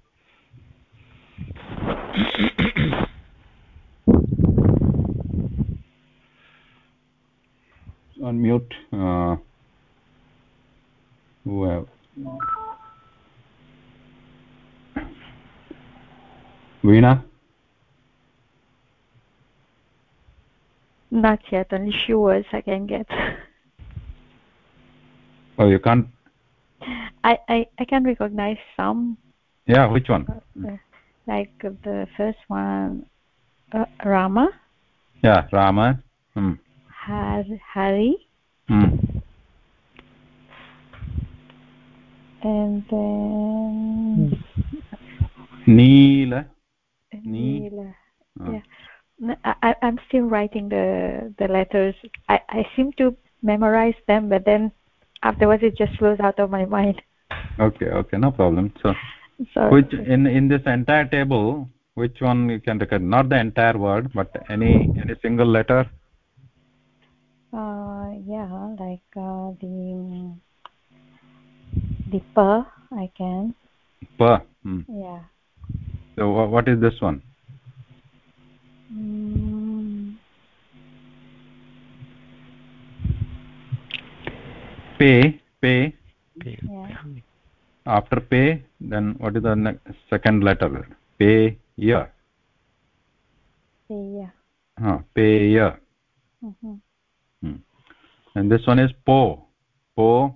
unmute uh, who have Veena Not yet, only few words I can get. Oh, you can't? I, I, I can recognize some. Yeah, which one? Uh, like the first one, uh, Rama. Yeah, Rama. Hmm. Har, Hari. Hmm. And then. Neela. Neela. Oh. Yeah. I, i'm still writing the the letters i i seem to memorize them but then afterwards it just flows out of my mind okay okay no problem so Sorry. which in in this entire table which one you can record not the entire word but any any single letter uh yeah like uh, the the pa i can pa hmm. yeah so what is this one Mm. Pay pay pay yeah. after pay then what is the next, second letter pay year pay yeah huh pay year mm -hmm. hmm. and this one is po po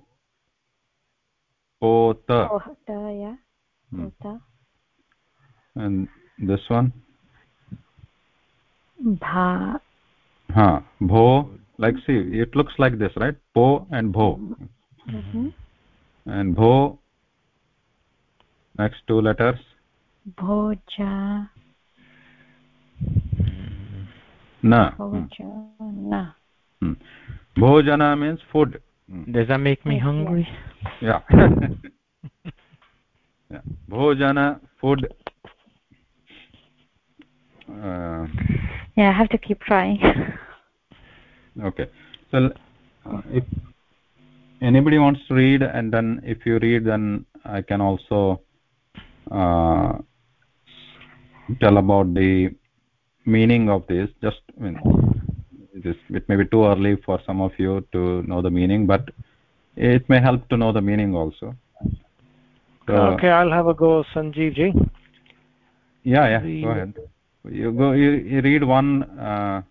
po ta oh ta yeah hmm. ta and this one bha ha bho like see it looks like this right? Po and bho. Mm -hmm. and bho next two letters. Bhoja na. Bhoja na. Hmm. bhojana means food. Does that make me hungry? yeah. Yeah. Bhojana food. Uh, yeah i have to keep trying okay. So uh, if anybody wants to read and then if you read then i can also uh, tell about the meaning of this. Just I mean, this it may be too early for some of you to know the meaning but it may help to know the meaning also. So, okay i'll have a go sanjeev ji. Yeah yeah go ahead. You go you, you read one uh,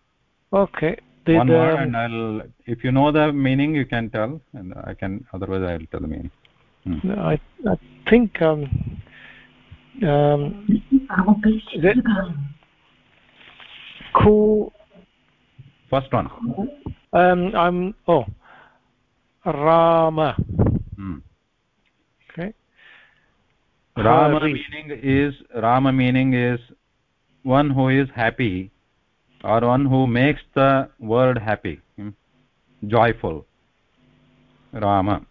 okay the, one word and i'll if you know the meaning you can tell and i can otherwise i'll tell the meaning. Hmm. i i think um um cool first one. Um i'm oh rama. Hmm. okay. Rama meaning is rama meaning is one who is happy or one who makes the world happy hmm? joyful. Rama.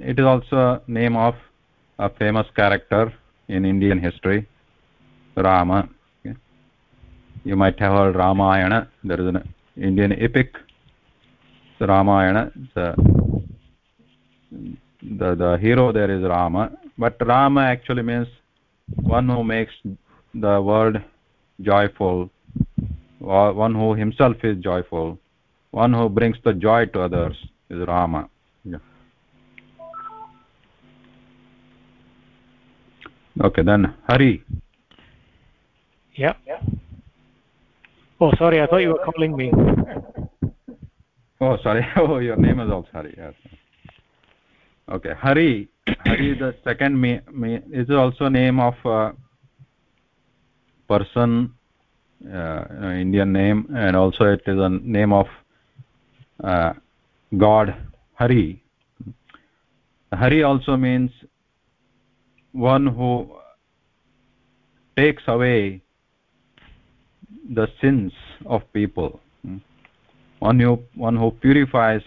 It is also a name of a famous character in indian history rama. You might have heard ramayana. There is an indian epic. The ramayana the, the the hero there is rama. But rama actually means one who makes the world joyful one who himself is joyful one who brings the joy to others is rama. Yeah. okay then hari. Yeah. Oh sorry i thought you were calling me. oh sorry. Oh your name is also hari yes. Okay hari hari the second me, me is also name of uh, person indian name and also it is a name of uh, god hari. Hari also means one who takes away the sins of people. One who one who purifies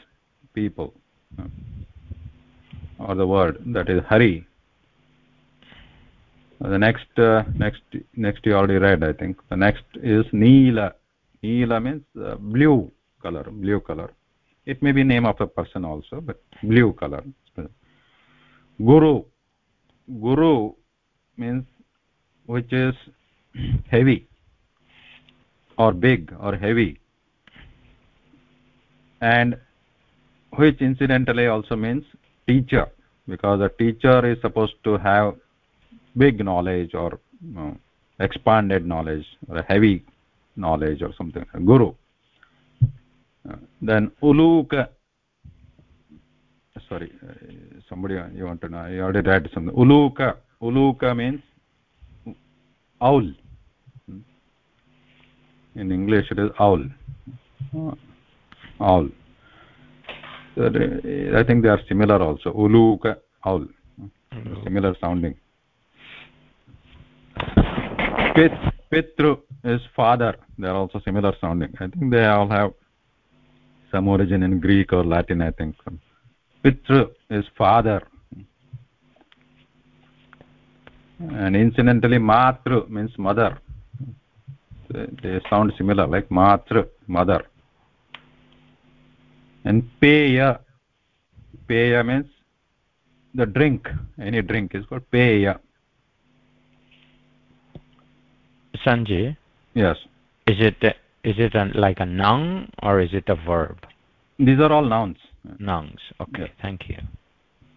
people. Or the word that is hari the next uh, next next you already read i think. The next is neela. Neela means uh, blue color blue color. It may be name of a person also but blue color. Guru. Guru means which is heavy or big or heavy. And which incidentally also means teacher because a teacher is supposed to have big knowledge or you know, expanded knowledge or a heavy knowledge or something guru. Uh, then uluka sorry uh, somebody uh, you want to know you already read something. Uluka uluka means owl. In english it is owl. Owl. So i think they are similar also. Uluka owl. Similar sounding pit pitru is father. They are also similar sounding. I think they all have some origin in greek or latin i think. Pitru is father. And incidentally matru means mother. They sound similar like matru mother. And peya peya means the drink. Any drink is called peya sanjay yes. Is it is it a, like a noun or is it a verb? These are all nouns. Nouns. Okay yes. thank you.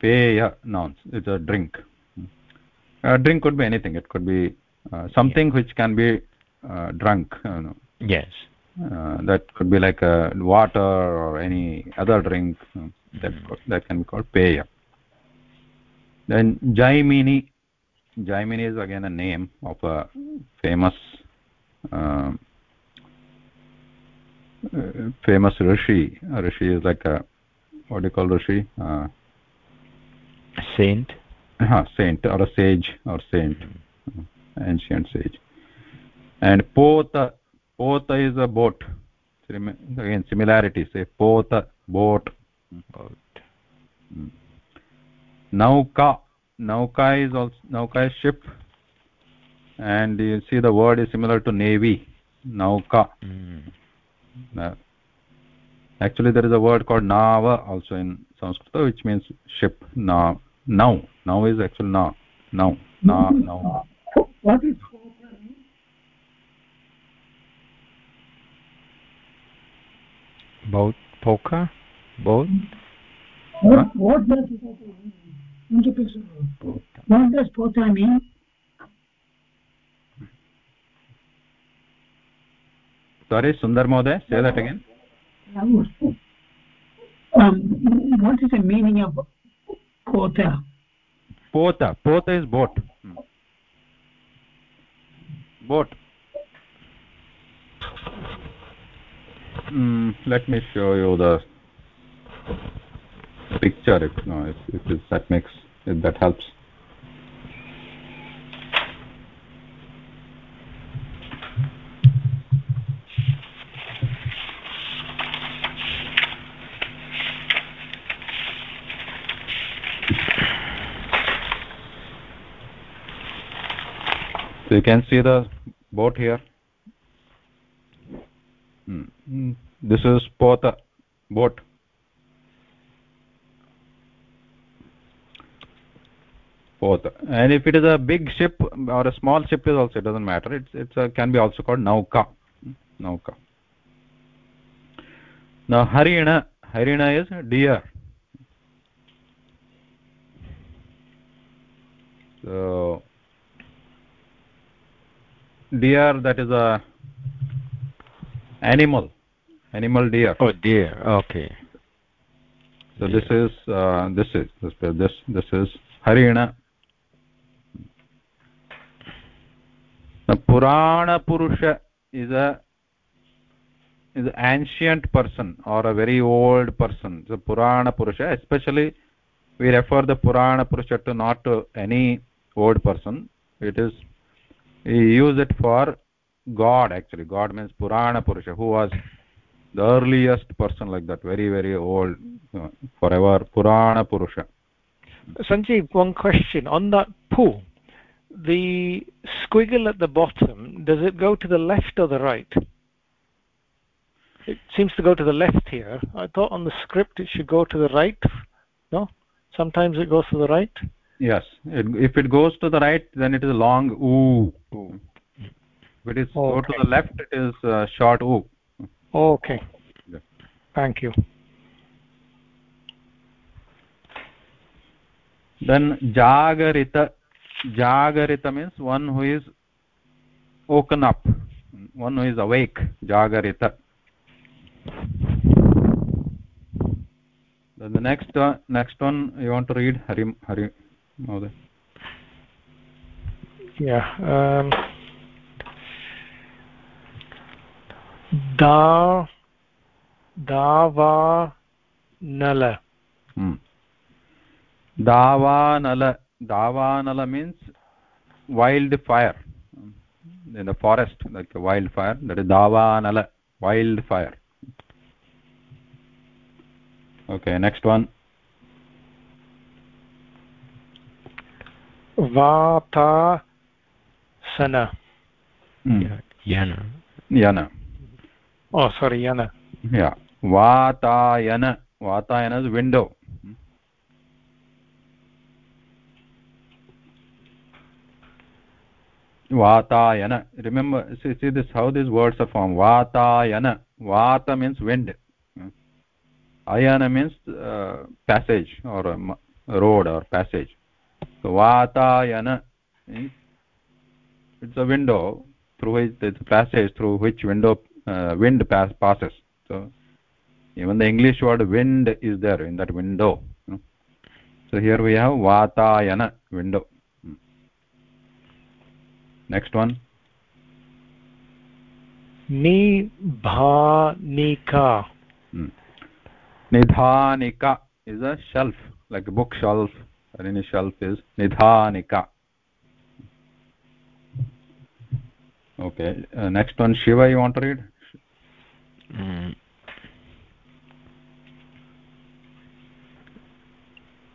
Peya nouns. It's a drink. A drink could be anything. It could be uh, something yeah. which can be uh, drunk you know. yes. Uh, that could be like a water or any other drink that mm. that can be called peya. Then jaimini jaimini is again a name of a famous uh, famous rishi. Rishi is like a what do you call rishi? Uh, saint? Uh, saint or a sage or saint mm. ancient sage. And pota pota is a boat. Again similarity say pota boat. Boat. Mm. nauka nauka is also nauka is ship. And you see the word is similar to navy nauka. Mm. uh, actually there is a word called nava also in sanskrit which means ship na now now is actually now now na now what is boat poker? Boat? What, what does what does pota mean sorry sundar mohoday say that again um, what is the meaning of pota pota pota is boat boat mm, let me show you the picture if no if, if that makes if that helps. So you can see the boat here. Hmm. this is pota boat pota and if it is a big ship or a small ship is also it doesn't matter. It's it's a, can be also called nauka. Nauka. Now harina. Harina is deer. So deer that is a animal. Animal deer. Oh deer. Okay. So this is uh, this is this this this is harina the purana purusha is a is an ancient person or a very old person. So purana purusha especially we refer the purana purusha to not to any old person. It is we use it for god actually. God means purana purusha who was the earliest person like that very very old forever purana purusha. Sanjeev one question. On that pu the squiggle at the bottom does it go to the left or the right it seems to go to the left here i thought on the script it should go to the right no sometimes it goes to the right yes it, if it goes to the right then it is a long oo, oo. if it is okay. go to the left it is uh, short oo. okay yeah. thank you then jagarita jagarita means one who is woken up one who is awake jagarita then the next uh, next one you want to read hari hari Mother. Yeah. Um, da dava nala hmm. davanala davanala means wildfire in the forest like a wildfire that is davanala wildfire okay next one vata sana mm. yana yana oh sorry yana yeah vatayana vatayana is window vatayana remember see, see this how these words are formed. Vatayana vata means wind. Ayana means uh, passage or a road or passage. So vatayana it's a window through which the passage through which window uh, wind pass, passes. So even the english word wind is there in that window. So here we have vatayana window next one. Nibhanika hmm. nidhanika is a shelf like a bookshelf or any shelf is. Nidhanika. Okay uh, next one shiva you want to read? Mm.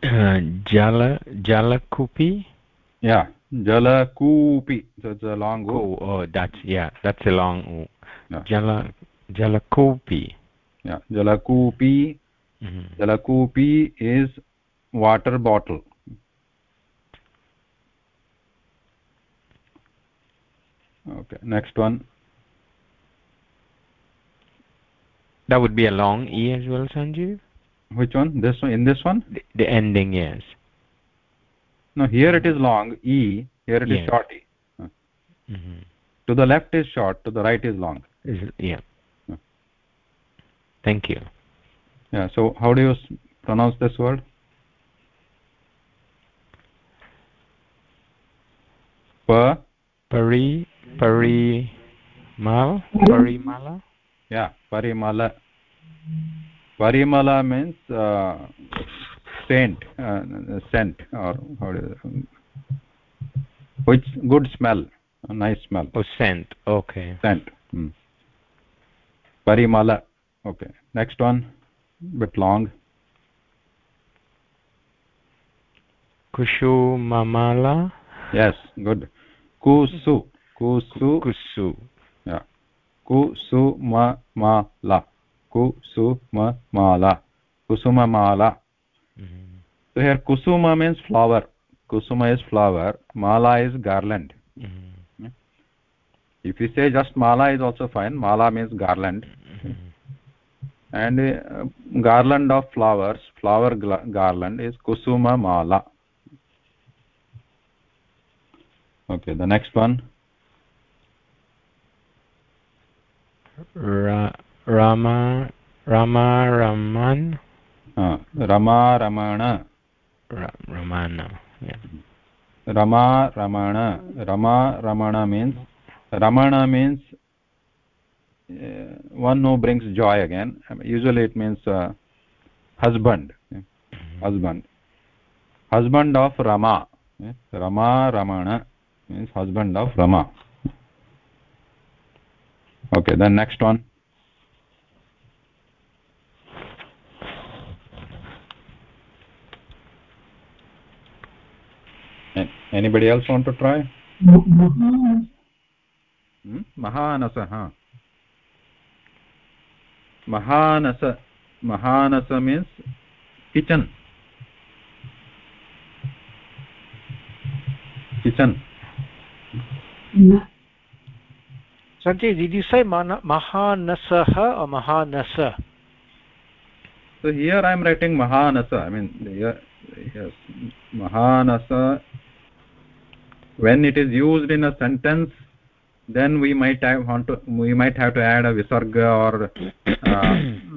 uh, jala jalakupi? Yeah jalakupi. So it's a long o oh, oh that's yeah that's a long o yeah. jala jalakupi. Yeah jalakupi. Mm -hmm. jalakupi is water bottle. Okay next one. That would be a long e as well sanjeev? Which one? This one in this one? The, the ending yes no here it is long e here it yes. is short e. Mm -hmm. to the left is short to the right is long. Is yeah. Thank you. Yeah so how do you pronounce this word? Pa? Pari parimal parimala? Yeah parimala. Parimala means uh, scent uh, scent or which good smell? A nice smell. Oh scent. Okay. Scent. Hmm. parimala. Okay. Next one. Bit long. Kushumamala? Yes. Good. Kusu. Kusu. Kusu. Yeah. Kusuma mala kusuma so here kusuma means flower. Kusuma is flower mala is garland. Mm -hmm. if you say just mala is also fine mala means garland. Mm -hmm. and uh, garland of flowers flower garland is kusuma mala. Okay the next one. Ra rama rama raman Rama Raman. Raman Rama Raman Rama Raman means Raman means one no brings joy again usually it means husband husband husband of Rama Rama Raman means husband of Rama okay the next one anybody else want to try hmm? mahanasa mahanasa means kitchen kitchen Sanjay, did you say mahanasah or mahanasa? So here I am writing mahanasa. I mean, here, yes, mahanasa. When it is used in a sentence, then we might have want to we might have to add a visarga or uh,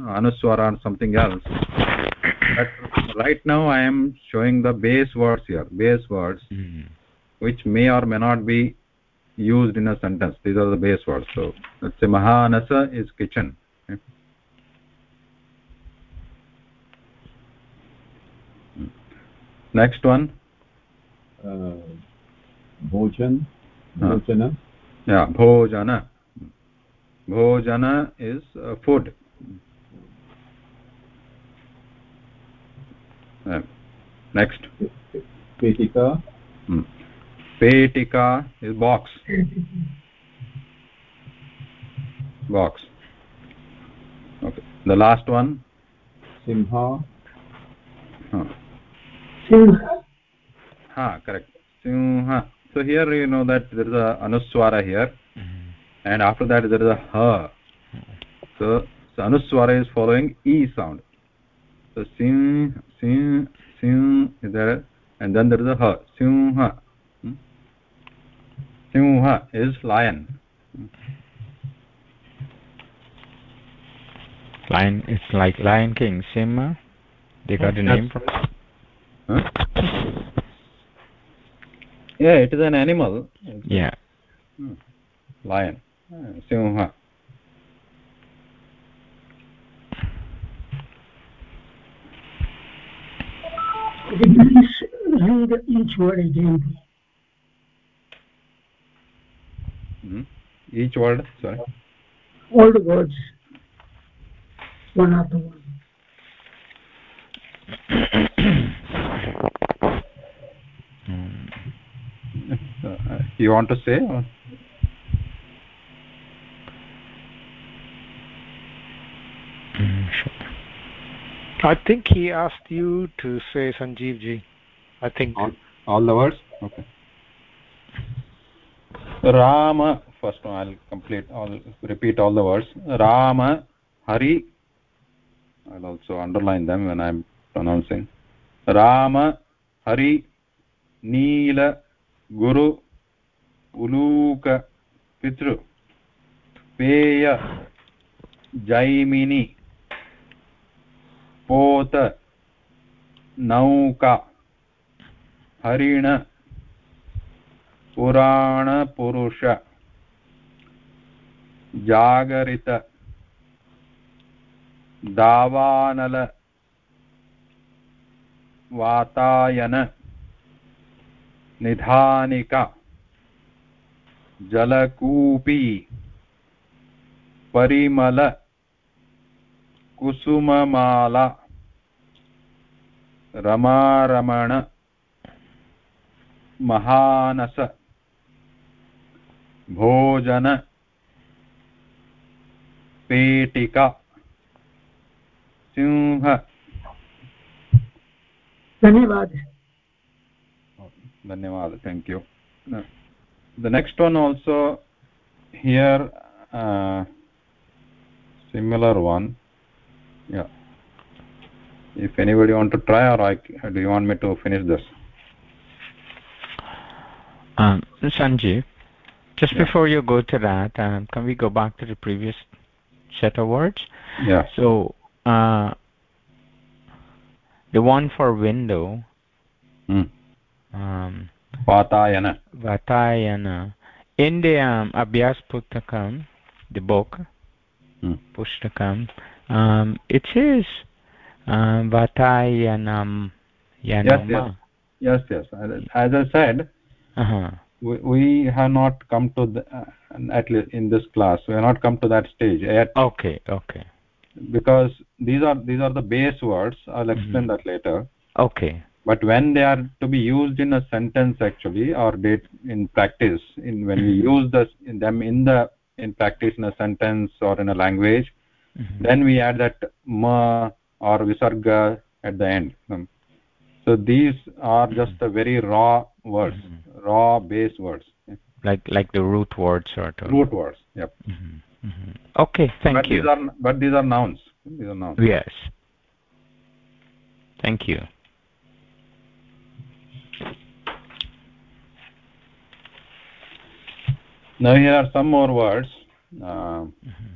anusvara or something else. But right now i am showing the base words here base words mm -hmm. which may or may not be used in a sentence. These are the base words. So let's say mahanasa is kitchen. Okay. next one. Uh, भोजन भोजन। भोजन। भोजन is food next petika. Petika is box box okay the last one simha. हाँ। Correct simha. So here you know that there is a anusvara here. Mm -hmm. and after that there is a ha so, so anusvara is following e sound. So sim sim sim is there. And then there is a ha simha hmm? simha is lion. Lion it's like lion king. Simha they got a name from huh? yeah it is an animal. Yeah. Hmm. lion. Simha. Please read each word again hmm? each word sorry. All the words. One after one you want to say mm, or? I think he asked you to say Sanjeev ji. I think. All, all the words? Okay. Rama, first one I'll complete, I'll repeat all the words. Rama, Hari, I'll also underline them when I'm pronouncing. Rama, Hari, Neela, Guru, Uluka, Pitru, Peya, Jaimini, पोत नौका हरिण पुराणपुरुष जागरित दावानल वातायन निधानिका जलकूपी परिमल कुसुममाला रमारमण महानस भोजन पेटिका सिंह। धन्यवाद। धन्यवाद thank you the next one also here uh, similar one. Yeah. If anybody want to try or I, do you want me to finish this? Um sanjeev just yeah. before you go to that um, can we go back to the previous set of words? Yeah. So uh, the one for window hmm. um vatayana vatayana in the um, abhyas pustakam the book hmm. pustakam um, it says um, vatayanam yanama yes. yes yes. As i said uh-huh. we, we have not come to the uh, at least in this class. We have not come to that stage yet. Okay okay. Because these are these are the base words. I'll explain mm -hmm. that later. Okay but when they are to be used in a sentence actually or date in practice in when we mm-hmm. use this in them in the in practice in a sentence or in a language mm -hmm. then we add that ma or visarga at the end um, so these are just mm-hmm. a very raw words mm -hmm. raw base words like like the root words sort of root words yep -hmm. Mm -hmm. okay thank but you these are but these are nouns these are nouns yes thank you now here are some more words uh, mm -hmm.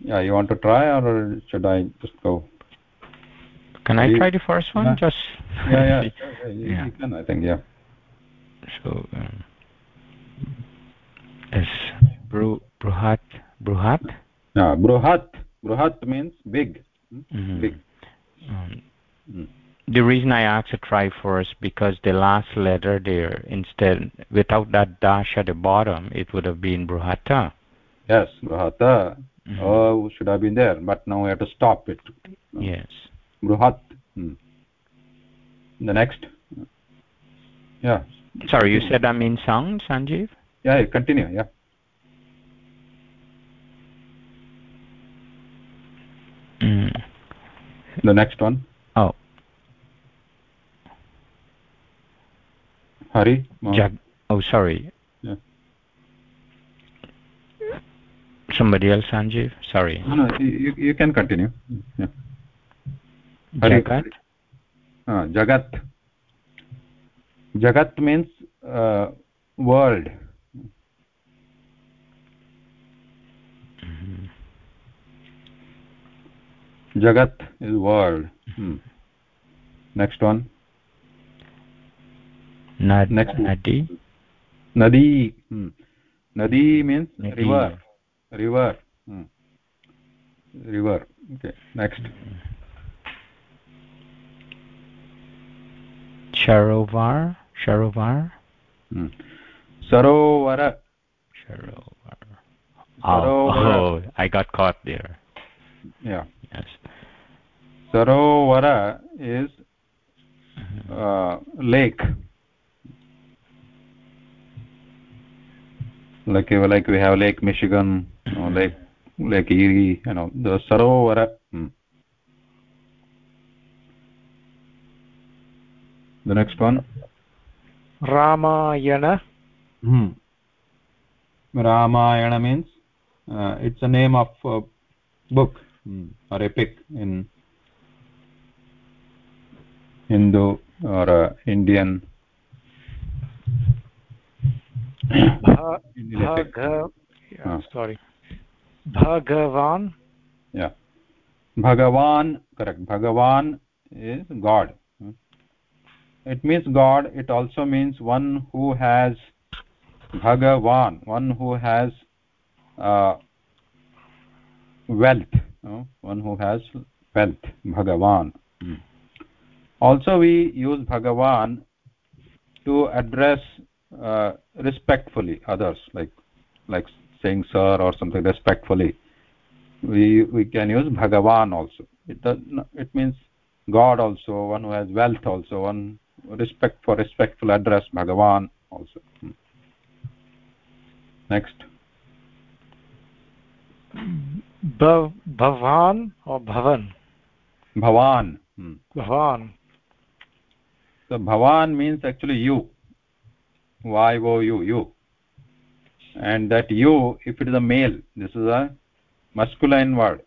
yeah you want to try or should i just go can i try the first one yeah. just yeah yeah, yeah, you, yeah. you can i think yeah so um, is bru bruhat bruhat yeah bruhat bruhat means big mm -hmm. big um, mm. The reason i asked to try first because the last letter there instead without that dash at the bottom it would have been bruhata. Yes bruhata. Mm -hmm. oh should have been there but now we have to stop it. Yes. Bruhat. Hmm. the next. Yeah. Sorry you said i mean sound sanjeev? Yeah continue yeah. Mm. the next one hari Jag oh sorry. Yeah. Somebody else sanjeev? Sorry. No no you, you can continue. Yeah. Jagat? Uh, jagat. Jagat means uh, world. Mm-hmm. jagat is world. Hmm. next one nadi. Nadi. Hmm. nadi means river. River. Hmm. river. Okay next. Sharovar sharovar hmm. sarovara. Sharovar oh, oh i got caught there. Yeah. Yes. Sarovara is uh, lake like like we have lake michigan you know, lake lake erie you know the sarovara hmm. the next one. Ramayana. Hmm. Ramayana means uh, it's a name of a book hmm, or epic in hindu or uh, indian Bhag yeah, sorry. Bhagavan? Yeah. Bhagavan correct. Bhagavan is god. It means god. It also means one who has bhagavan one who has uh, wealth no? one who has wealth bhagavan. Also we use bhagavan to address uh, respectfully others like like saying sir or something respectfully. We we can use bhagavan also. It does it means god also one who has wealth also one respect for respectful address bhagavan also. Hmm. next. Bhavan or bhavan? Bhavan. Hmm. bhavan. So bhavan means actually you y o u you and that you if it is a male this is a masculine word.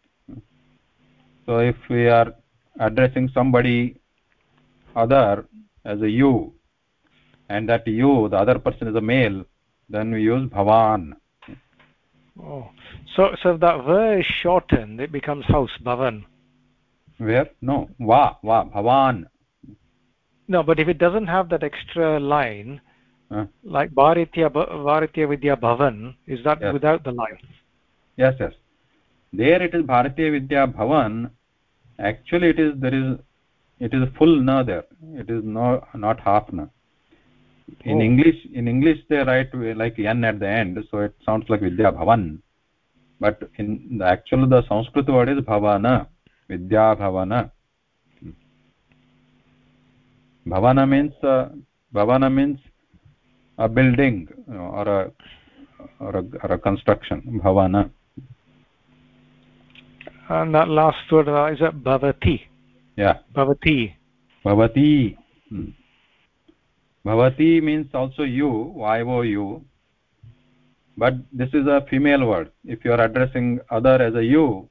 So if we are addressing somebody other as a you and that you the other person is a male then we use bhavan. Oh. So so if that va is shortened it becomes house bhavan. Where? No va va bhavan. No but if it doesn't have that extra line uh, like bharitya bharitya vidya bhavan is that yes. without the line yes yes there it is bharatiya vidya bhavan actually it is there is it is full na there it is no not half na in oh. english in english they write like n at the end so it sounds like vidya bhavan but in the actual the sanskrit word is bhavana vidya bhavana bhavana means uh, bhavana means a building or a or a, or a construction bhavana. And that last word is that bhavati? Yeah. Bhavati. Bhavati. Hmm. bhavati means also you you but this is a female word. If you are addressing other as a you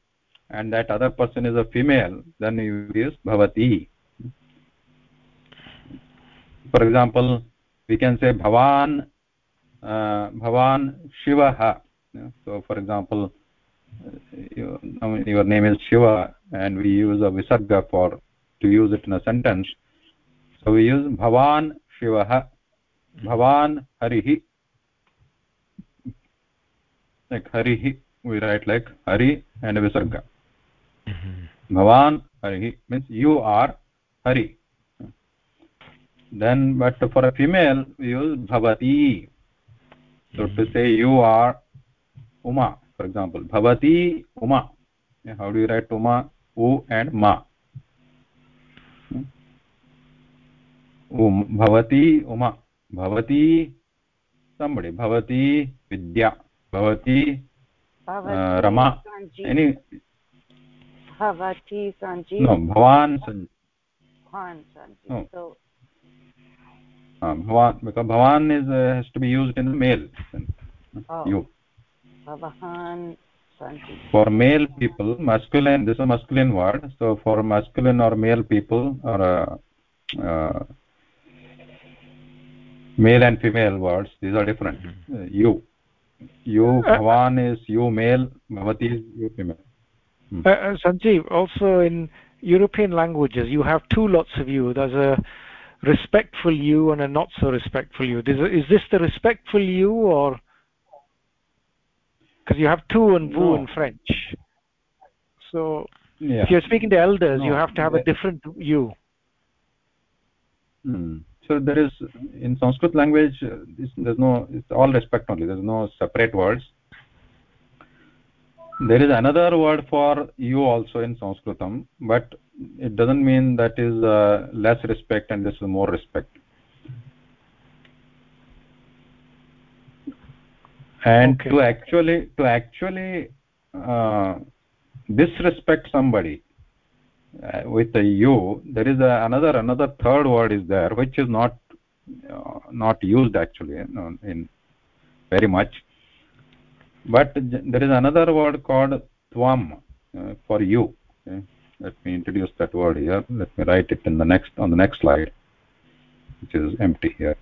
and that other person is a female then you use bhavati. For example we can say bhavan uh, bhavan shivaha so for example your, your name is shiva and we use a visarga for to use it in a sentence. So we use bhavan shivah bhavan harihi. Like harihi we write like hari and visarga mm -hmm. bhavan harihi means you are hari then but for a female we use bhavati so mm -hmm. to say you are uma for example bhavati uma yeah, how do you write uma u and ma um bhavati uma bhavati somebody bhavati vidya bhavati uh, rama any bhavati sanjeev no bhavan sanjeev bhavan sanjeev no. so uh, bhavan because bhavan is uh, has to be used in the male oh. you. Bhavan for male people masculine this is a masculine word. So for masculine or male people or uh, uh, male and female words these are different. Mm-hmm. uh, you. You bhavan is you male. Bhavati is you female. Hmm. uh, uh, sanjeev also in european languages you have two lots of you. There's a respectful you and a not so respectful you is, is this the respectful you or because you have tu and vous no. in french so yeah. if you're speaking to elders no. you have to have a different you hmm. so there is in sanskrit language uh, there's no it's all respect only there's no separate words there is another word for you also in sanskritam but it doesn't mean that is uh, less respect and this is more respect and okay. to actually to actually uh, disrespect somebody uh, with a you there is a, another another third word is there which is not uh, not used actually in, in very much but there is another word called tvam uh, for you. Okay? let me introduce that word here. Let me write it in the next on the next slide which is empty here.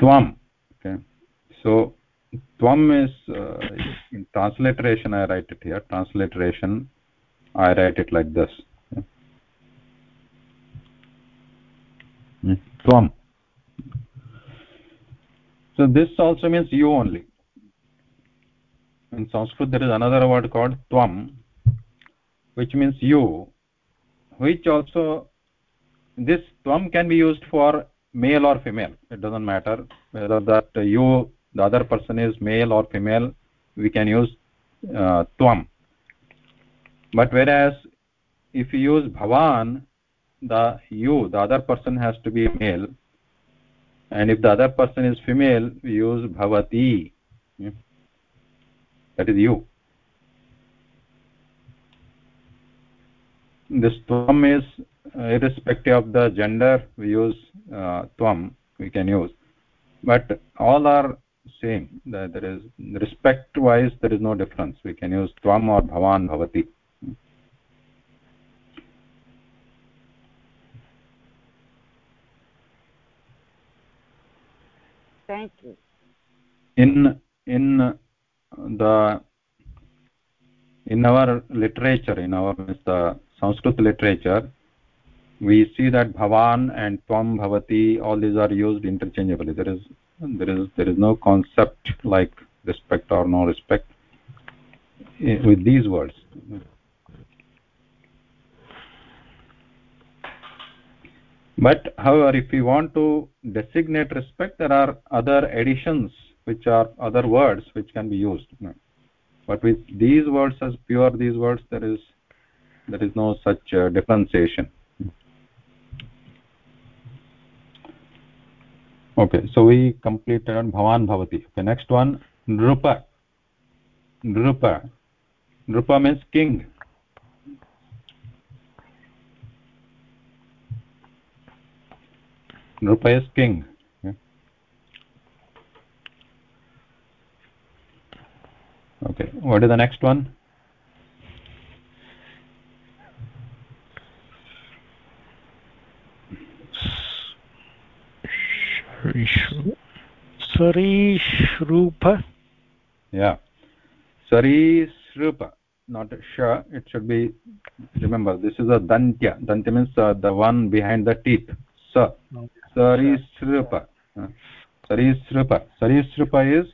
Tvam okay. So tvam is uh, in transliteration i write it here. Transliteration i write it like this. Tvam. So this also means you only in sanskrit there is another word called tvam which means you which also this tvam can be used for male or female. It doesn't matter whether that you the other person is male or female we can use uh, tvam. But whereas if you use bhavan the you the other person has to be male. And if the other person is female we use bhavati. Yeah that is you. This tvam is irrespective of the gender we use uh, tvam we can use. But all are same there is respect wise there is no difference. We can use tvam or bhavan bhavati. Thank you. In in the in our literature in our the sanskrit literature we see that bhavan and tvam bhavati all these are used interchangeably. There is there is there is no concept like respect or no respect eh, with these words. But however if we want to designate respect there are other additions which are other words which can be used but with these words as pure these words there is there is no such uh, differentiation. Okay so we completed on bhavan bhavati. Okay next one nrupa. Nrupa. Nrupa means king. Nrupa is king okay what is the next one? Sarishrupa yeah. Sarishrupa not sha it should be remember this is a dantya. Dantya means uh, the one behind the teeth. Sa sarisrupa uh, sarisrupa sarisrupa is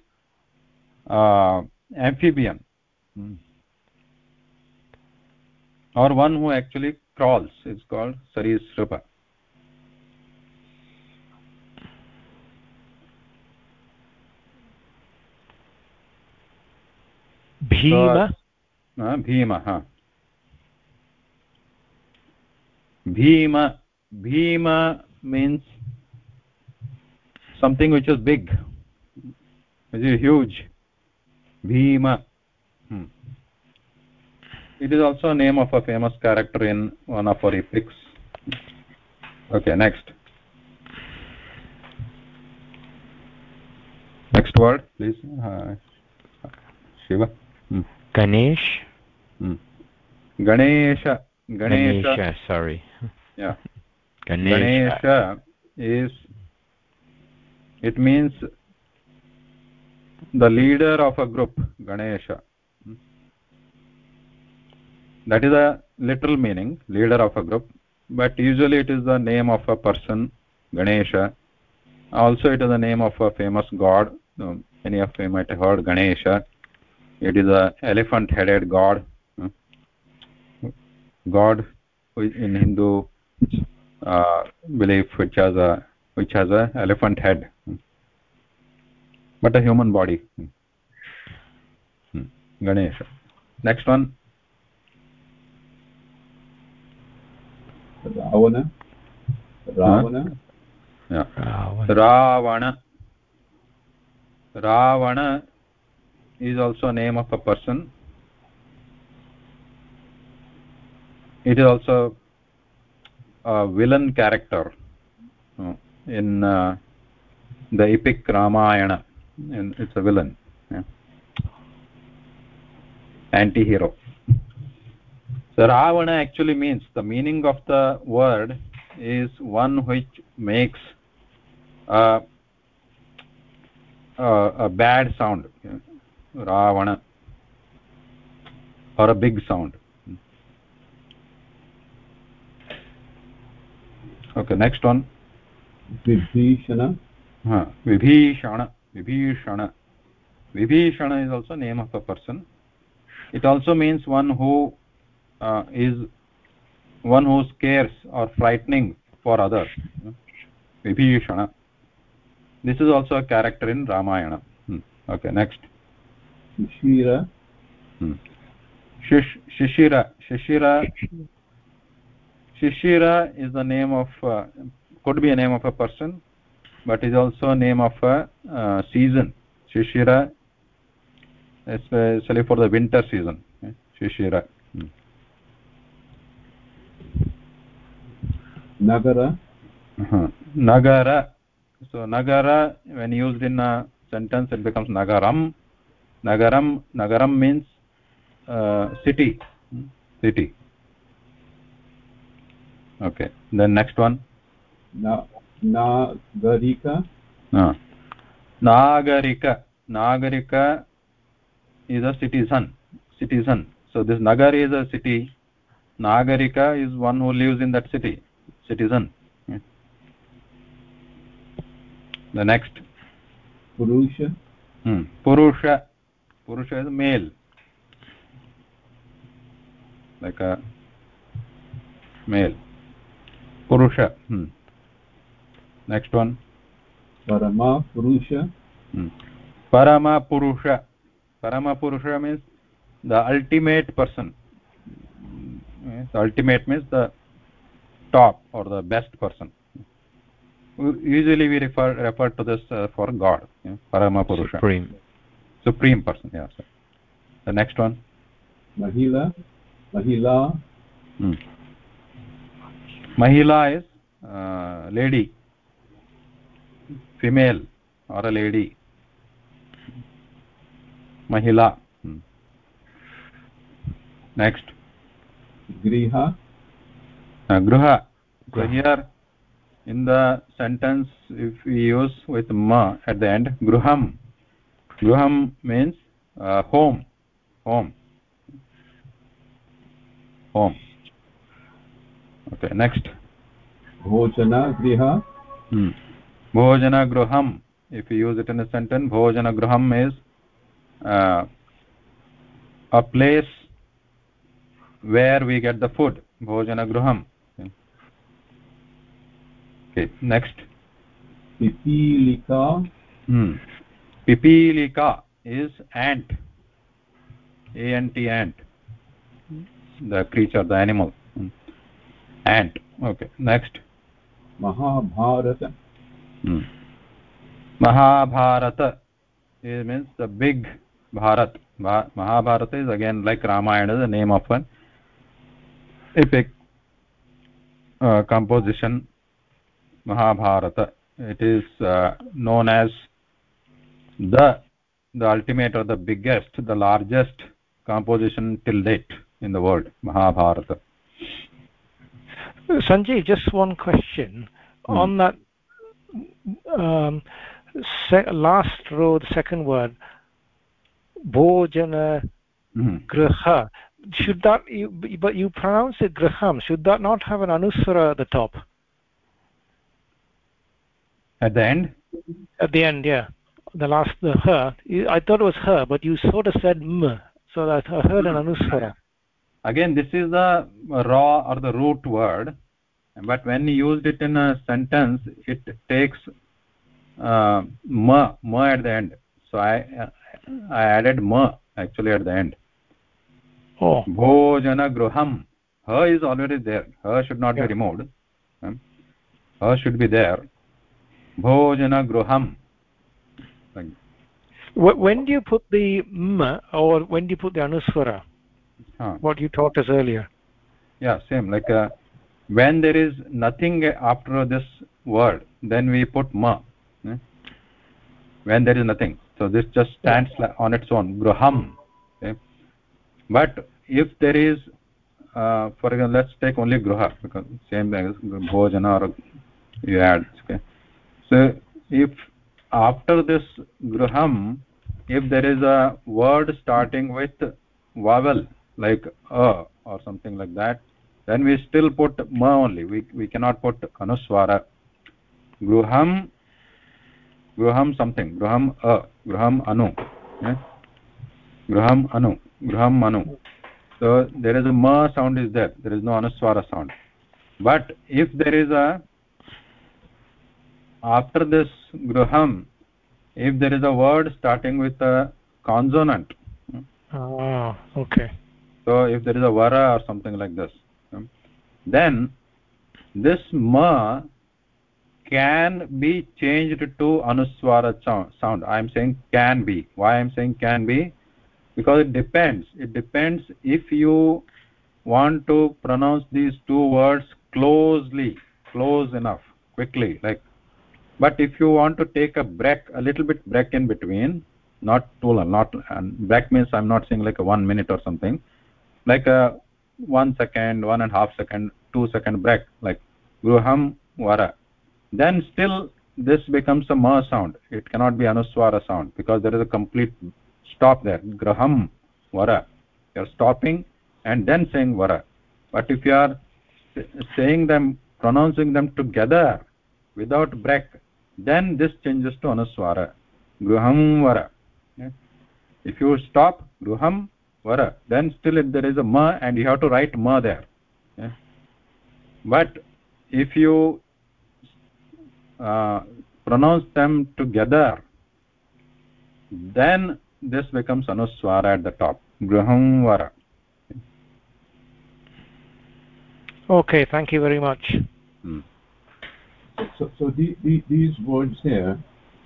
uh, amphibian. Hmm. or one who actually crawls. It's called sarisrupa bhima? Uh, bhima ha bhima bhima means something which is big which is huge bhima. Hmm. it is also a name of a famous character in one of our epics. Okay next. Next word please. Uh, shiva. Hmm. ganesh. Hmm. ganesha. Ganesha, ganesha sorry. Yeah. Ganesha. ganesha is it means the leader of a group ganesha. Hmm? That is a literal meaning leader of a group but usually it is the name of a person ganesha. Also it is the name of a famous god. Hmm? Many of you might have heard ganesha. It is a elephant headed god hmm? god in hindu uh, belief which has a which has a elephant head but a human body. Hmm. ganesha next one. Ravana. Ravana. Yeah. Ravana. Ravana. Is also a name of a person. It is also a villain character. Uh, in uh, the epic ramayana and it's a villain yeah. anti-hero. So ravana actually means the meaning of the word is one which makes a, a, a bad sound ravana. Or a big sound. Okay next one. Vibhishana. Huh vibhishana vibhishana. Vibhishana is also name of a person. It also means one who uh, is one who scares or frightening for others. Vibhishana. This is also a character in ramayana. Hmm. okay next. Shishira. Hmm. Shish, shishira. Shishira. Shishira is the name of uh, could be a name of a person but is also a name of a uh, season. Shishira especially for the winter season. Okay? shishira. Hmm. nagara? Uh -huh. nagara. So nagara when used in a sentence it becomes nagaram. Nagaram nagaram means uh, city. City. Okay. Then next one nagarika uh, nagarika nagarika is a citizen citizen so this nagar is a city nagarika is one who lives in that city citizen the next purusha hmm. purusha purusha is male like a male purusha hmm. Next one parama purusha hmm. parama purusha parama purusha means the ultimate person the ultimate means the top or the best person usually we refer refer to this uh, for god yeah? parama purusha supreme supreme person yeah so. the next one mahila mahila hmm. mahila is uh, lady female और अ lady mahila next griha griha grihar in the if you use with M at the end griha griha means home home home okay next bhojan griha bhojana gruham if you use it in a sentence bhojana gruham is uh, a place where we get the food bhojana gruham okay next pipilika hmm. pipilika is ant ant ant the creature the animal hmm. ant okay next mahabharata Mahabharata it means the big Bharat Mahabharata is again like Ramayana the name of an epic composition Mahabharata it is known as the the ultimate or the biggest the largest composition till date in the world Mahabharata Sanjay just one question on the um, last row the second word bhojana mm. graha. Should that you, but you pronounce it graham. Should that not have an anusvara at the top? At the end? At the end yeah. The last the her. I thought it was her but you sort of said m so that i heard an anusvara again this is the raw or the root word but when you used it in a sentence it takes uh, ma ma at the end. So i i added ma actually at the end. Oh. Bhojana gruham. Her is already there. Her should not yeah. be removed her should be there. Bhojana gruham. When do you put the m or when do you put the anusvara huh. what you taught us earlier. Yeah same. Like uh, when there is nothing after this word then we put ma eh? when there is nothing so this just stands on its own gruham okay? but if there is uh, for example let's take only gruha because same thing as bhojana or you add okay so if after this gruham if there is a word starting with vowel like a or something like that then we still put ma only. We we cannot put anusvara. Gruham gruham something. Gruham a. Gruham anu. Yeah? gruham anu. Gruham anu so there is a ma sound is there. There is no anusvara sound. But if there is a after this gruham if there is a word starting with a consonant. Ah okay. So if there is a vara or something like this then this ma can be changed to anusvara sound. I am saying can be. Why i am saying can be? Because it depends. It depends if you want to pronounce these two words closely close enough quickly like but if you want to take a break a little bit break in between not too long not and break means i'm not saying like a one minute or something like a one second one and a half second two second break like gruham vara. Then still this becomes a ma sound. It cannot be anusvara sound because there is a complete stop there. Graham vara. You are stopping and then saying vara. But if you are saying them pronouncing them together without break then this changes to anusvara. Gruham vara. If you stop gruham vara. Then still there is a ma and you have to write ma there. But if you uh, pronounce them together then this becomes anusvara at the top. Gruham vara. Okay thank you very much. Hmm. so, so the, the, these words here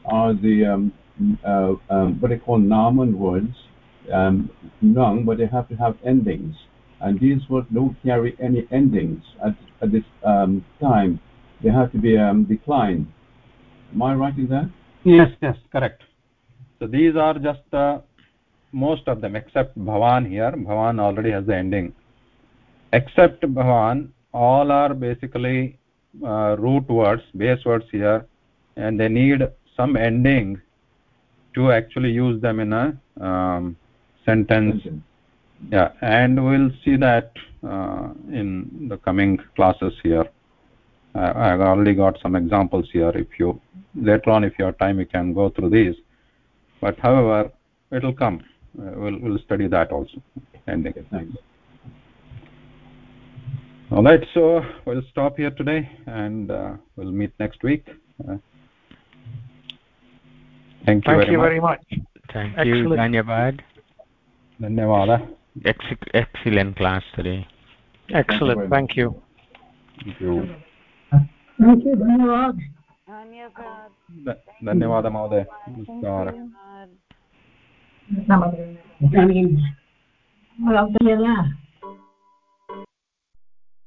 are the um, uh, um, what they call noun words um, nung but they have to have endings. And these words don't carry any endings at, at this um, time. They have to be um, declined. Am i right in that? Yes yes correct. So these are just uh, most of them except bhavan here. Bhavan already has the ending. Except bhavan all are basically uh, root words base words here and they need some ending to actually use them in a um, sentence. sentence. Yeah and we'll see that uh, in the coming classes here. Uh, i've already got some examples here. If you later on if you have time you can go through these. But however it will come. Uh, we'll we'll study that also ending thanks. All right so we'll stop here today and uh, we'll meet next week. Uh, thank you, thank very, you much. very much. thank you dhanyavad excellent. Class today excellent thank you thank you thank you धन्यवाद धन्यवादः महोदय नमस्कारः इदानीं